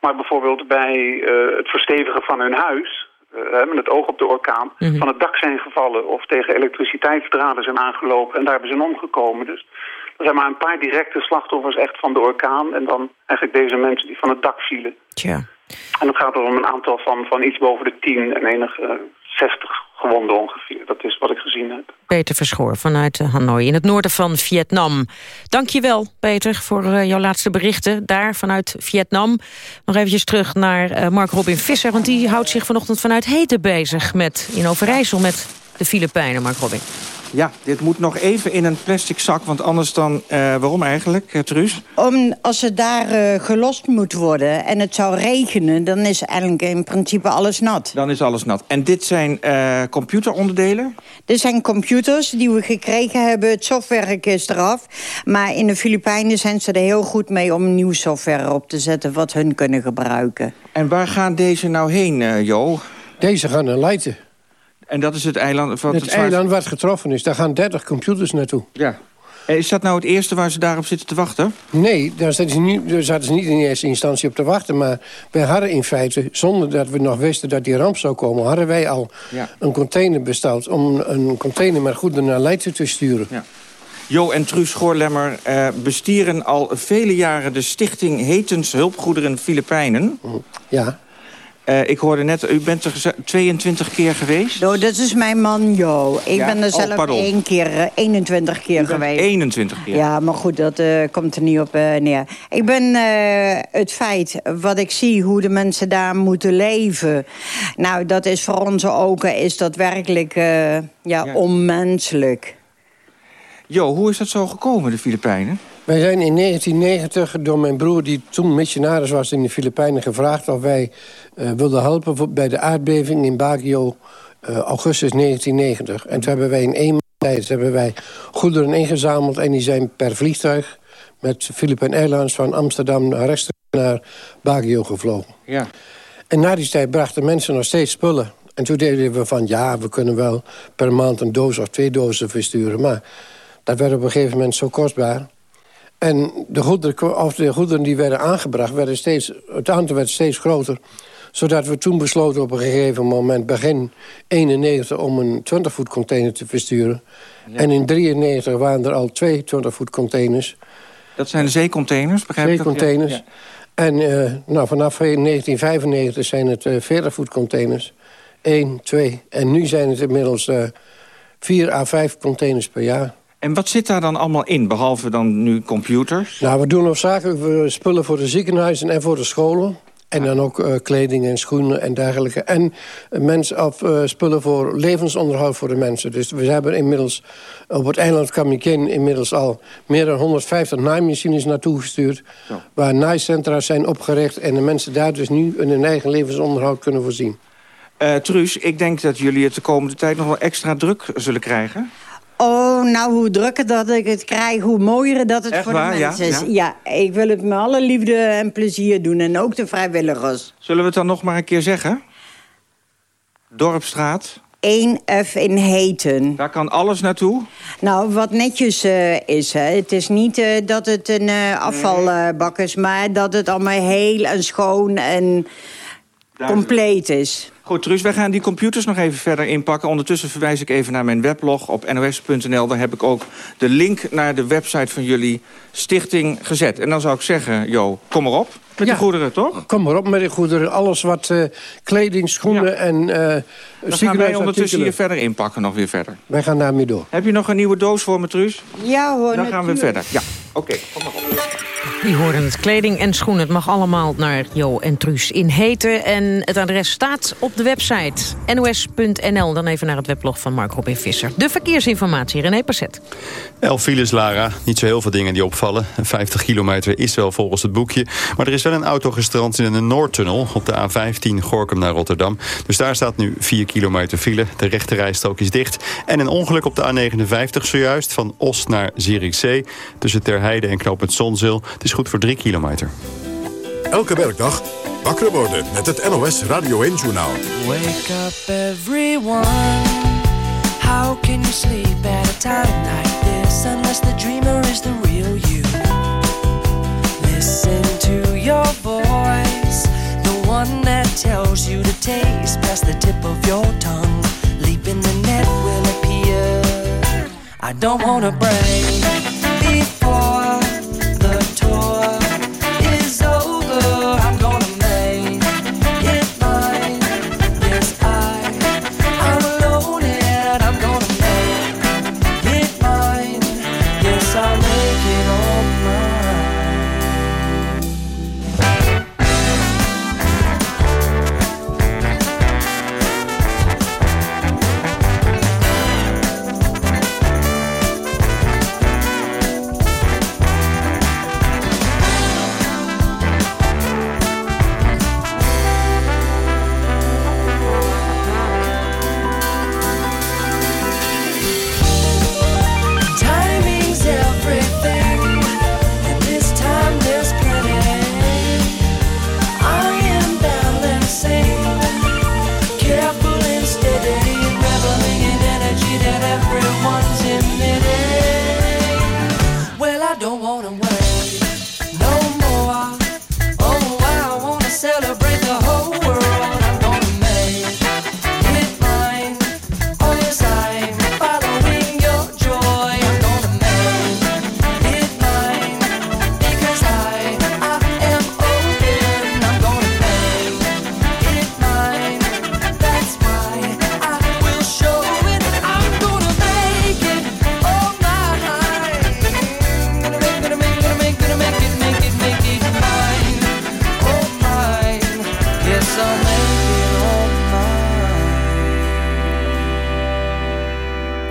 Maar bijvoorbeeld bij het verstevigen van hun huis, eh, met het oog op de orkaan, van het dak zijn gevallen of tegen elektriciteitsdraden zijn aangelopen en daar hebben ze omgekomen. Dus er zijn maar een paar directe slachtoffers echt van de orkaan en dan eigenlijk deze mensen die van het dak vielen. Tja. En het gaat om een aantal van, van iets boven de 10 en enige eh, 60 gewonden ongeveer. Dat is wat ik gezien heb. Peter Verschoor vanuit Hanoi in het noorden van Vietnam. Dank je wel, Peter, voor eh, jouw laatste berichten daar vanuit Vietnam. Nog eventjes terug naar eh, Mark Robin Visser, want die houdt zich vanochtend vanuit Heten bezig met, in Overijssel met de Filipijnen, Mark Robin. Ja, dit moet nog even in een plastic zak, want anders dan... eh, waarom eigenlijk, eh, Truus? Om, als het daar eh, gelost moet worden en het zou regenen... dan is eigenlijk in principe alles nat. Dan is alles nat. En dit zijn eh, computeronderdelen? Dit zijn computers die we gekregen hebben. Het software is eraf. Maar in de Filipijnen zijn ze er heel goed mee... om nieuw software op te zetten wat hun kunnen gebruiken. En waar gaan deze nou heen, eh, Jo? Deze gaan naar Leiden. En dat is het eiland... Wat Het zwaarste- eiland wat getroffen is, daar gaan 30 computers naartoe. Ja. En Is dat nou het eerste waar ze daarop zitten te wachten? Nee, daar zaten, ze niet, daar zaten ze niet in eerste instantie op te wachten. Maar wij hadden in feite, zonder dat we nog wisten dat die ramp zou komen... hadden wij al Ja. een container besteld om een container met goederen naar Leiden te sturen. Ja. Jo en Truus Schoorlemmer eh, bestieren al vele jaren de stichting Hetens Hulpgoederen Filipijnen. Ja. Eh, ik hoorde net, u bent er geze- 22 keer geweest? Nou, dat is mijn man, Jo. Ik Ja? ben er Oh, zelf één keer, eh, 21 keer geweest. 21 keer. Ja, maar goed, dat eh, komt er niet op eh, neer. Ik ben eh, het feit, wat ik zie, hoe de mensen daar moeten leven... nou, dat is voor onze ogen is dat werkelijk eh, ja, Ja. onmenselijk. Jo, hoe is dat zo gekomen, de Filipijnen? Wij zijn in 1990 door mijn broer, die toen missionaris was in de Filipijnen... gevraagd of wij eh, wilden helpen voor- bij de aardbeving in Baguio... eh, augustus 1990. En toen hebben wij in één maand tijd hebben wij goederen ingezameld... en die zijn per vliegtuig met Philippine Airlines van Amsterdam naar rechtstreeks naar Baguio gevlogen. Ja. En na die tijd brachten mensen nog steeds spullen. En toen deden we van, ja, we kunnen wel per maand een doos of twee dozen versturen. Maar dat werd op een gegeven moment zo kostbaar. En de goederen, of de goederen die werden aangebracht, werden steeds, het aantal werd steeds groter. Zodat we toen besloten op een gegeven moment, begin 91, om een 20-voet container te versturen. En in 93 waren er al twee 20-voet containers. Dat zijn de zeecontainers, begrijp ik? Zeecontainers. Ja. En eh, nou, vanaf 1995 zijn het eh 40-voet containers. 1, 2. En nu zijn het inmiddels eh 4 à 5 containers per jaar. En wat zit daar dan allemaal in, behalve dan nu computers? Nou, we doen hoofdzakelijk spullen voor de ziekenhuizen en voor de scholen. En dan ook eh, kleding en schoenen en dergelijke. En eh, mens, of, eh, spullen voor levensonderhoud voor de mensen. Dus we hebben inmiddels op het eiland Kamikin... inmiddels al meer dan 150 naaimachines naartoe gestuurd... waar naaicentra's zijn opgericht... en de mensen daar dus nu in hun eigen levensonderhoud kunnen voorzien. Eh Truus, ik denk dat jullie het de komende tijd nog wel extra druk zullen krijgen. Oh, nou, hoe drukker dat ik het krijg, hoe mooier dat het Echt voor waar? de mensen is. ja. Ja. ik wil het met alle liefde en plezier doen. En ook de vrijwilligers. Zullen we het dan nog maar een keer zeggen? Dorpstraat. 1F in Heten. Daar kan alles naartoe? Nou, wat netjes eh, is, hè. Het is niet eh, dat het een eh, afvalbak is... maar dat het allemaal heel en schoon en compleet is. Goed, Truus, wij gaan die computers nog even verder inpakken. Ondertussen verwijs ik even naar mijn weblog op nos.nl. Daar heb ik ook de link naar de website van jullie stichting gezet. En dan zou ik zeggen, Jo, kom erop met Ja. de goederen, toch? Kom maar op met de goederen. Alles wat eh, kleding, schoenen en uh, Dan gaan wij ondertussen hier verder inpakken, nog weer verder. Wij gaan daarmee door. Heb je nog een nieuwe doos voor me, Truus? Ja hoor, Dan gaan we verder. Ja, oké, kom maar op. Die hoorden het kleding en schoenen. Het mag allemaal naar Jo en Truus in Heten. En het adres staat op de website nos.nl. Dan even naar het weblog van Mark Robin Visser. De verkeersinformatie, René Passet. Elf files, Lara. Niet zo heel veel dingen die opvallen. 50 kilometer is wel volgens het boekje. Maar er is wel een auto gestrand in de Noordtunnel... op de A15 Gorkum naar Rotterdam. Dus daar staat nu 4 kilometer file. De rechte rijstrook is dicht. En een ongeluk op de A59 zojuist... van Os naar Zierikzee. Tussen Terheide en Knoopend Zonzeel. Het is goed voor 3 kilometer. Elke werkdag wakker worden met het NOS Radio 1-journaal. Wake up everyone. How can you sleep at a time like this unless the dreamer is the real you? Listen to your voice, the one that tells you to taste past the tip of your tongue. Leap in the net will appear. I don't wanna break before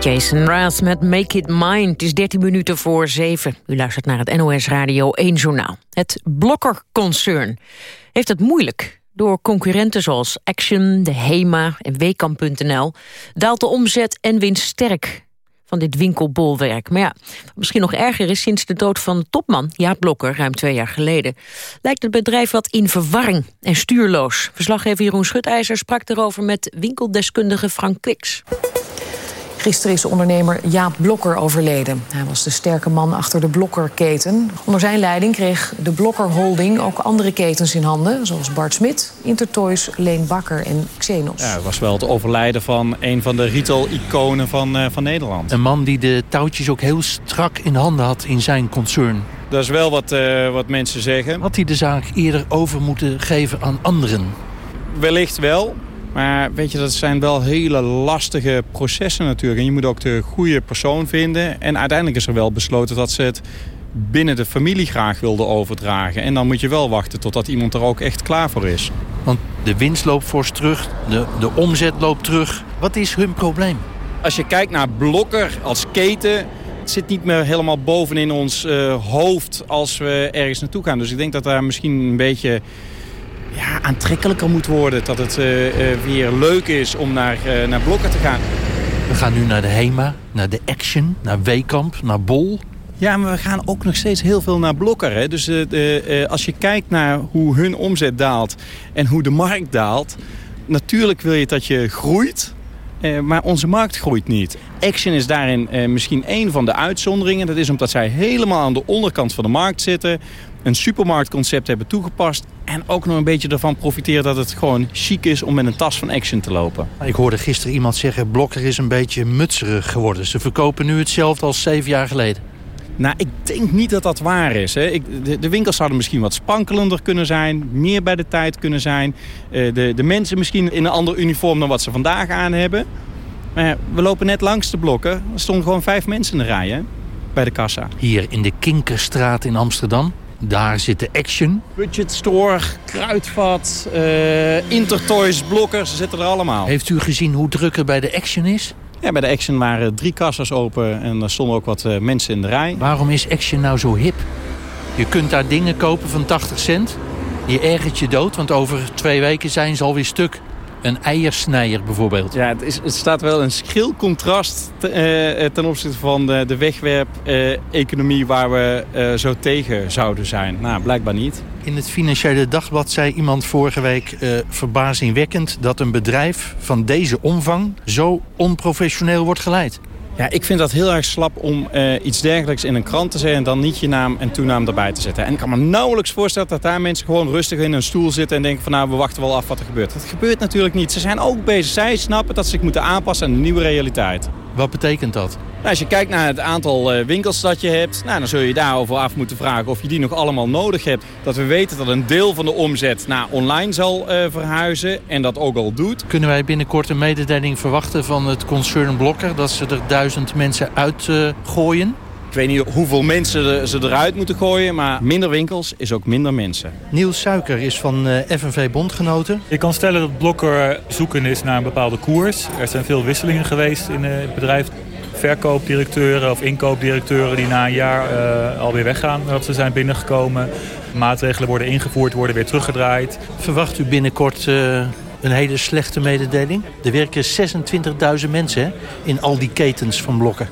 Jason Rath met Make It Mine. Het is 13 minuten voor 7. U luistert naar het NOS Radio 1 Journaal. Het Blokker-concern heeft het moeilijk. Door concurrenten zoals Action, de HEMA en Weekamp.nl... daalt de omzet en winst sterk van dit winkelbolwerk. Maar ja, misschien nog erger is sinds de dood van topman Jaap Blokker ruim twee jaar geleden. Lijkt het bedrijf wat in verwarring en stuurloos. Verslaggever Jeroen Schutijzer sprak erover met winkeldeskundige Frank Kwiks. Gisteren is de ondernemer Jaap Blokker overleden. Hij was de sterke man achter de Blokkerketen. Onder zijn leiding kreeg de Blokker Holding ook andere ketens in handen... zoals Bart Smit, Intertoys, Leen Bakker en Xenos. Ja, het was wel het overlijden van een van de retail-iconen van, eh, van Nederland. Een man die de touwtjes ook heel strak in handen had in zijn concern. Dat is wel wat, eh, wat mensen zeggen. Had hij de zaak eerder over moeten geven aan anderen? Wellicht wel. Maar weet je, dat zijn wel hele lastige processen natuurlijk. En je moet ook de goede persoon vinden. En uiteindelijk is er wel besloten dat ze het binnen de familie graag wilden overdragen. En dan moet je wel wachten totdat iemand er ook echt klaar voor is. Want de winst loopt fors terug, de, de omzet loopt terug. Wat is hun probleem? Als je kijkt naar Blokker als keten... het zit niet meer helemaal bovenin ons eh, hoofd als we ergens naartoe gaan. Dus ik denk dat daar misschien een beetje ja, aantrekkelijker moet worden. Dat het eh, eh, weer leuk is om naar, eh, naar Blokker te gaan. We gaan nu naar de HEMA, naar de Action, naar Weekamp, naar Bol. Ja, maar we gaan ook nog steeds heel veel naar Blokker. Hè? Dus als je kijkt naar hoe hun omzet daalt en hoe de markt daalt... natuurlijk wil je dat je groeit, eh, maar onze markt groeit niet. Action is daarin eh, misschien één van de uitzonderingen. Dat is omdat zij helemaal aan de onderkant van de markt zitten... een supermarktconcept hebben toegepast... en ook nog een beetje ervan profiteren dat het gewoon chic is... om met een tas van Action te lopen. Ik hoorde gisteren iemand zeggen, Blokker is een beetje mutserig geworden. Ze verkopen nu hetzelfde als zeven jaar geleden. Nou, ik denk niet dat dat waar is. Hè. Ik, de, de, winkels zouden misschien wat sprankelender kunnen zijn. Meer bij de tijd kunnen zijn. Uh, de, de mensen misschien in een ander uniform dan wat ze vandaag aan hebben. Maar ja, we lopen net langs de blokken. Er stonden gewoon vijf mensen in de rij hè, bij de kassa. Hier in de Kinkerstraat in Amsterdam. Daar zit de Action. Budget Store, Kruidvat, eh, Intertoys, Blokker, ze zitten er allemaal. Heeft u gezien hoe druk er bij de Action is? Ja, bij de Action waren drie kassas open en er stonden ook wat eh, mensen in de rij. Waarom is Action nou zo hip? Je kunt daar dingen kopen van 80 cent. Je ergert je dood, want over twee weken zijn ze alweer stuk. Een eiersnijer bijvoorbeeld. Ja, het, is, het staat wel een schril contrast te- eh, ten opzichte van de, de wegwerp-economie waar we eh, zo tegen zouden zijn. Nou, blijkbaar niet. In het Financiële Dagblad zei iemand vorige week eh, verbazingwekkend... dat een bedrijf van deze omvang zo onprofessioneel wordt geleid. Ja, ik vind dat heel erg slap om eh, iets dergelijks in een krant te zeggen... en dan niet je naam en toenaam erbij te zetten. En ik kan me nauwelijks voorstellen dat daar mensen gewoon rustig in een stoel zitten... en denken van nou, we wachten wel af wat er gebeurt. Dat gebeurt natuurlijk niet. Ze zijn ook bezig. Zij snappen dat ze zich moeten aanpassen aan de nieuwe realiteit. Wat betekent dat? Nou, als je kijkt naar het aantal eh, winkels dat je hebt... Nou, dan zul je daarover af moeten vragen of je die nog allemaal nodig hebt. Dat we weten dat een deel van de omzet naar online zal eh, verhuizen... en dat ook al doet. Kunnen wij binnenkort een mededeling verwachten van het concern Blokker... dat ze er duizend mensen uitgooien? Ik weet niet hoeveel mensen ze eruit moeten gooien... maar minder winkels is ook minder mensen. Niels Suiker is van eh, FNV Bondgenoten. Ik kan stellen dat Blokker zoeken is naar een bepaalde koers. Er zijn veel wisselingen geweest in eh, het bedrijf. Verkoopdirecteuren of inkoopdirecteuren die na een jaar eh, alweer weggaan nadat ze zijn binnengekomen. Maatregelen worden ingevoerd, worden weer teruggedraaid. Verwacht u binnenkort eh, een hele slechte mededeling? Er werken 26.000 mensen hè, in al die ketens van Blokker.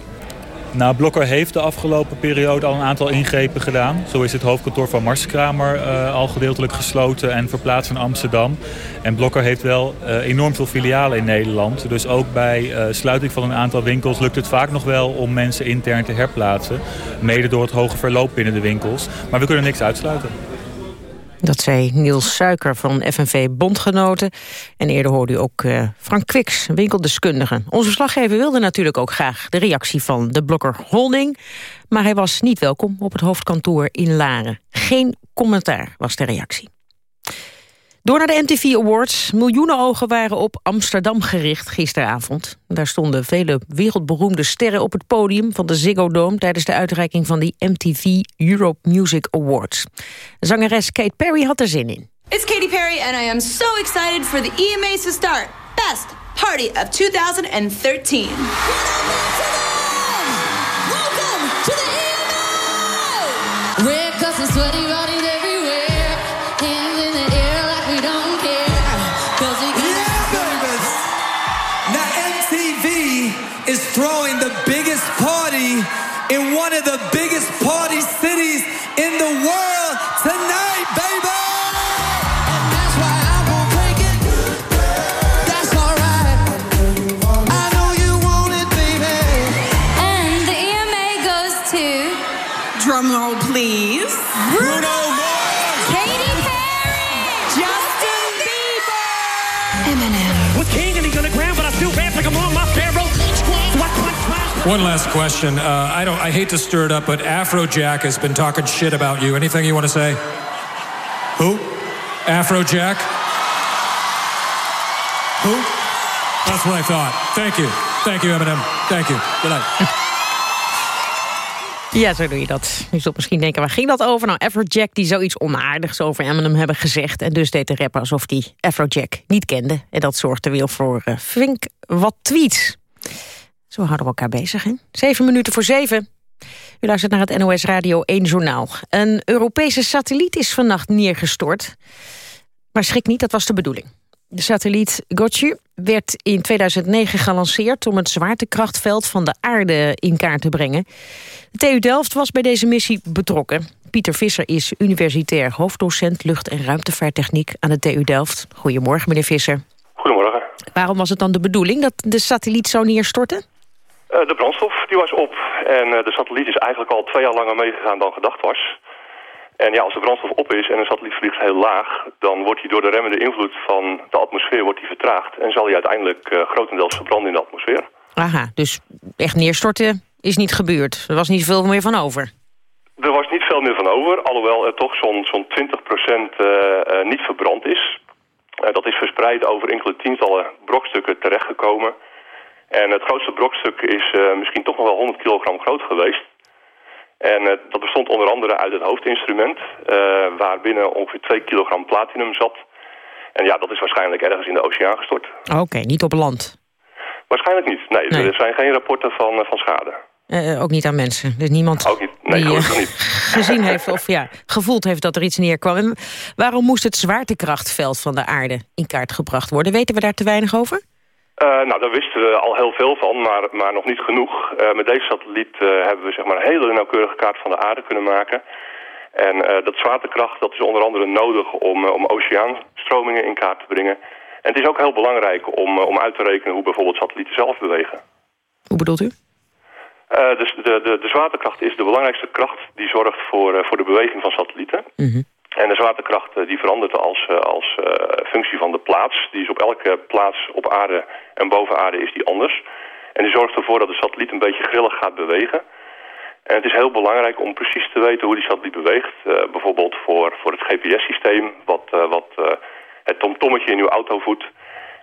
Nou, Blokker heeft de afgelopen periode al een aantal ingrepen gedaan. Zo is het hoofdkantoor van Marskramer eh, al gedeeltelijk gesloten en verplaatst in Amsterdam. En Blokker heeft wel eh, enorm veel filialen in Nederland. Dus ook bij eh, sluiting van een aantal winkels lukt het vaak nog wel om mensen intern te herplaatsen. Mede door het hoge verloop binnen de winkels. Maar we kunnen niks uitsluiten. Dat zei Niels Suiker van FNV Bondgenoten. En eerder hoorde u ook eh, Frank Kwiks, winkeldeskundige. Onze verslaggever wilde natuurlijk ook graag de reactie van de Blokker Holding. Maar hij was niet welkom op het hoofdkantoor in Laren. Geen commentaar was de reactie. Door naar de MTV Awards. Miljoenen ogen waren op Amsterdam gericht gisteravond. Daar stonden vele wereldberoemde sterren op het podium van de Ziggo Dome... tijdens de uitreiking van die MTV Europe Music Awards. Zangeres Kate Perry had er zin in. It's Katy Perry, and I am so excited for the EMAs to start. Best Party of 2013. Of the biggest party cities in the world tonight, baby. And that's why One last question. Uh, I don't. I hate to stir it up, but Afrojack has been talking shit about you. Anything you want to say? Who? Afrojack. Who? That's what I thought. Thank you. Thank you, Eminem. Thank you. Good night. (laughs) Ja, zo doe je dat. Je zult misschien denken, waar ging dat over? Nou, Afrojack die zou iets onaardigs over Eminem hebben gezegd... en dus deed de rapper alsof hij Afrojack niet kende. En dat zorgde weer voor uh, flink wat tweets. Zo houden we elkaar bezig, hè? Zeven minuten voor zeven. U luistert naar het NOS Radio 1 Journaal. Een Europese satelliet is vannacht neergestort. Maar schrik niet, dat was de bedoeling. De satelliet Gotje werd in 2009 gelanceerd... om het zwaartekrachtveld van de aarde in kaart te brengen. De TU Delft was bij deze missie betrokken. Pieter Visser is universitair hoofddocent lucht- en ruimtevaarttechniek aan de TU Delft. Goedemorgen, meneer Visser. Goedemorgen. Waarom was het dan de bedoeling dat de satelliet zou neerstorten? Eh, de brandstof die was op en eh, de satelliet is eigenlijk al twee jaar langer meegegaan dan gedacht was. En ja, als de brandstof op is en een satelliet vliegt heel laag... dan wordt hij door de remmende invloed van de atmosfeer wordt hij vertraagd... en zal hij uiteindelijk eh, grotendeels verbranden in de atmosfeer. Aha, dus echt neerstorten is niet gebeurd. Er was niet veel meer van over. Er was niet veel meer van over, alhoewel er toch zo'n zo'n 20% eh, eh, niet verbrand is. Dat is verspreid over enkele tientallen brokstukken terechtgekomen. En het grootste brokstuk is eh, misschien toch nog wel 100 kilogram groot geweest. En eh, dat bestond onder andere uit het hoofdinstrument, eh, waar binnen ongeveer 2 kilogram platinum zat. En ja, dat is waarschijnlijk ergens in de oceaan gestort. Oké, niet op land. Waarschijnlijk niet. Nee, Nee. er zijn geen rapporten van, van schade. Ook niet aan mensen. Dus niemand Ook niet. Nee, die niet. (laughs) gezien heeft of ja, gevoeld heeft dat er iets neerkwam. En waarom moest het zwaartekrachtveld van de aarde in kaart gebracht worden? Weten we daar te weinig over? Eh, nou, daar wisten we al heel veel van, maar, maar nog niet genoeg. Eh, met deze satelliet eh, hebben we zeg maar, een hele nauwkeurige kaart van de aarde kunnen maken. En dat zwaartekracht dat is onder andere nodig om, om oceaanstromingen in kaart te brengen. En het is ook heel belangrijk om, om uit te rekenen hoe bijvoorbeeld satellieten zelf bewegen. Hoe bedoelt u? Dus de, de, de zwaartekracht is de belangrijkste kracht die zorgt voor, voor de beweging van satellieten. En de zwaartekracht eh, die verandert als, eh, als eh, functie van de plaats. Die is op elke plaats op aarde en boven aarde is die anders. En die zorgt ervoor dat de satelliet een beetje grillig gaat bewegen. En het is heel belangrijk om precies te weten hoe die satelliet beweegt. Bijvoorbeeld voor, voor het GPS-systeem, wat, wat het tomtommetje in uw auto voedt.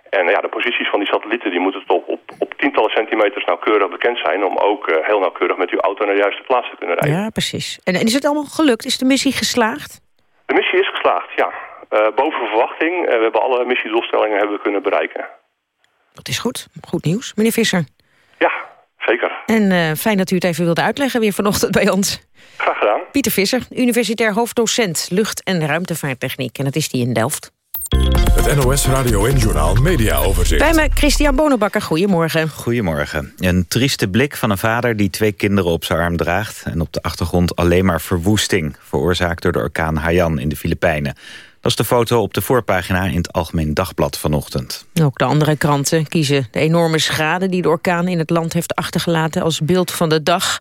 En ja, de posities van die satellieten die moeten tot op, op tientallen centimeters nauwkeurig bekend zijn... om ook heel nauwkeurig met uw auto naar de juiste plaats te kunnen rijden. Ja, precies. En, en is het allemaal gelukt? Is de missie geslaagd? De missie is geslaagd, ja. Eh, boven verwachting. Eh, we hebben alle missiedoelstellingen hebben we kunnen bereiken. Dat is goed. Goed nieuws. Meneer Visser. Zeker. En eh, fijn dat u het even wilde uitleggen weer vanochtend bij ons. Graag gedaan. Pieter Visser, universitair hoofddocent lucht- en ruimtevaarttechniek. En dat is die in Delft. Het NOS Radio en Journaal Media Overzicht. Bij me Christian Bonenbakker, goedemorgen. Goedemorgen. Een trieste blik van een vader die twee kinderen op zijn arm draagt... en op de achtergrond alleen maar verwoesting... veroorzaakt door de orkaan Haiyan in de Filipijnen. Dat is de foto op de voorpagina in het Algemeen Dagblad vanochtend. Ook de andere kranten kiezen de enorme schade die de orkaan in het land heeft achtergelaten als beeld van de dag.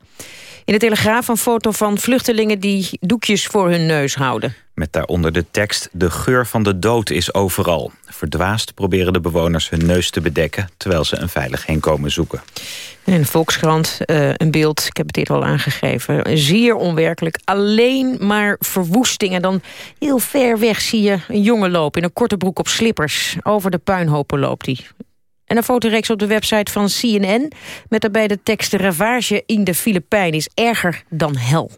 In de Telegraaf een foto van vluchtelingen die doekjes voor hun neus houden. Met daaronder de tekst... De geur van de dood is overal. Verdwaasd proberen de bewoners hun neus te bedekken... terwijl ze een veilig heenkomen zoeken. En Volkskrant, eh, een beeld, ik heb het eerder al aangegeven... zeer onwerkelijk, alleen maar verwoesting. En dan heel ver weg zie je een jongen lopen in een korte broek op slippers. Over de puinhopen loopt hij. En een fotoreeks op de website van CNN... met daarbij de tekst... de ravage in de Filipijnen is erger dan hel.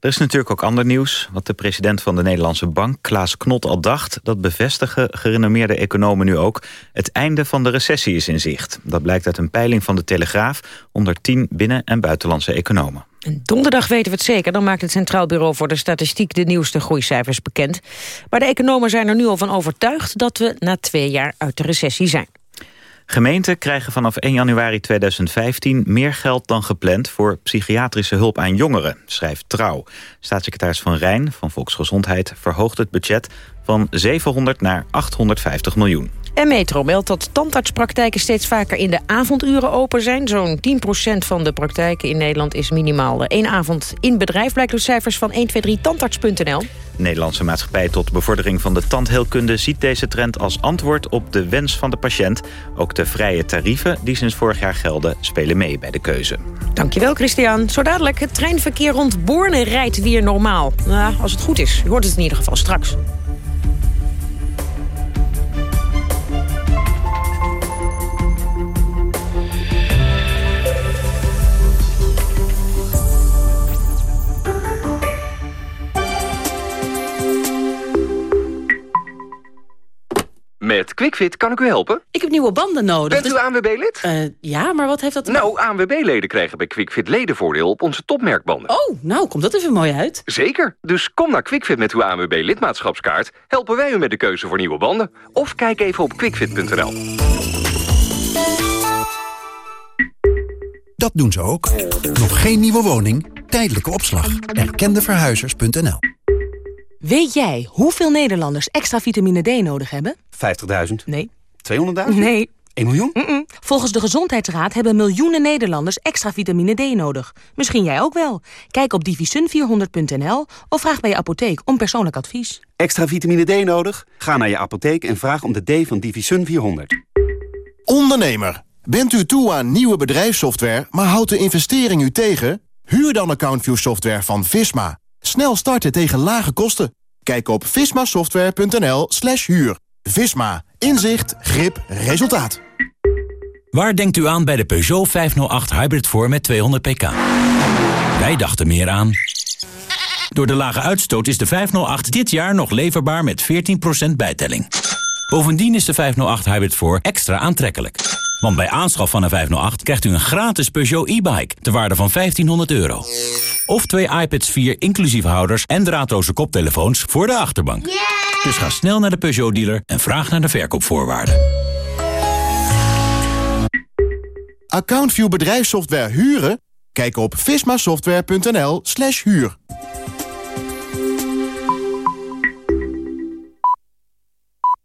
Er is natuurlijk ook ander nieuws. Wat de president van de Nederlandse Bank, Klaas Knot, al dacht... dat bevestigen gerenommeerde economen nu ook... het einde van de recessie is in zicht. Dat blijkt uit een peiling van de Telegraaf... onder tien binnen- en buitenlandse economen. En donderdag weten we het zeker. Dan maakt het Centraal Bureau voor de Statistiek de nieuwste groeicijfers bekend. Maar de economen zijn er nu al van overtuigd... dat we na twee jaar uit de recessie zijn. Gemeenten krijgen vanaf 1 januari 2015 meer geld dan gepland voor psychiatrische hulp aan jongeren, schrijft Trouw. Staatssecretaris Van Rijn van Volksgezondheid verhoogt het budget van 700 naar 850 miljoen. En Metro meldt dat tandartspraktijken steeds vaker in de avonduren open zijn. Zo'n 10% van de praktijken in Nederland is minimaal één avond in bedrijf. Blijkt uit cijfers van 123tandarts.nl. De Nederlandse Maatschappij tot bevordering van de tandheelkunde ziet deze trend als antwoord op de wens van de patiënt. Ook de vrije tarieven die sinds vorig jaar gelden spelen mee bij de keuze. Dankjewel, Christian. Zo dadelijk, het treinverkeer rond Borne rijdt weer normaal. Nou, als het goed is. U hoort het in ieder geval straks. QuickFit kan ik u helpen? Ik heb nieuwe banden nodig. Bent u ANWB-lid? ja, maar wat heeft dat... Nou, ANWB-leden krijgen bij QuickFit ledenvoordeel op onze topmerkbanden. Oh, nou, komt dat even mooi uit. Zeker. Dus kom naar QuickFit met uw ANWB-lidmaatschapskaart. Helpen wij u met de keuze voor nieuwe banden. Of kijk even op quickfit.nl. Dat doen ze ook. Nog geen nieuwe woning? Tijdelijke opslag. Erkendeverhuizers.nl Weet jij hoeveel Nederlanders extra vitamine D nodig hebben? 50.000? Nee. 200.000? Nee. 1 miljoen? Mm-mm. Volgens de Gezondheidsraad hebben miljoenen Nederlanders extra vitamine D nodig. Misschien jij ook wel. Kijk op divisun400.nl of vraag bij je apotheek om persoonlijk advies. Extra vitamine D nodig? Ga naar je apotheek en vraag om de D van Divisun 400. Ondernemer, bent u toe aan nieuwe bedrijfssoftware, maar houdt de investering u tegen? Huur dan AccountView software van Visma. Snel starten tegen lage kosten. Kijk op vismasoftware.nl slash huur. Visma. Inzicht, grip, resultaat. Waar denkt u aan bij de Peugeot 508 Hybrid voor met 200 pk? Wij dachten meer aan... Door de lage uitstoot is de 508 dit jaar nog leverbaar met 14% bijtelling. Bovendien is de 508 Hybrid 4 extra aantrekkelijk. Want bij aanschaf van een 508 krijgt u een gratis Peugeot e-bike... ter waarde van 1500 euro. Of twee iPads 4 inclusief houders en draadloze koptelefoons voor de achterbank. Dus ga snel naar de Peugeot-dealer en vraag naar de verkoopvoorwaarden. Accountview bedrijfssoftware huren? Kijk op vismasoftware.nl slash huur.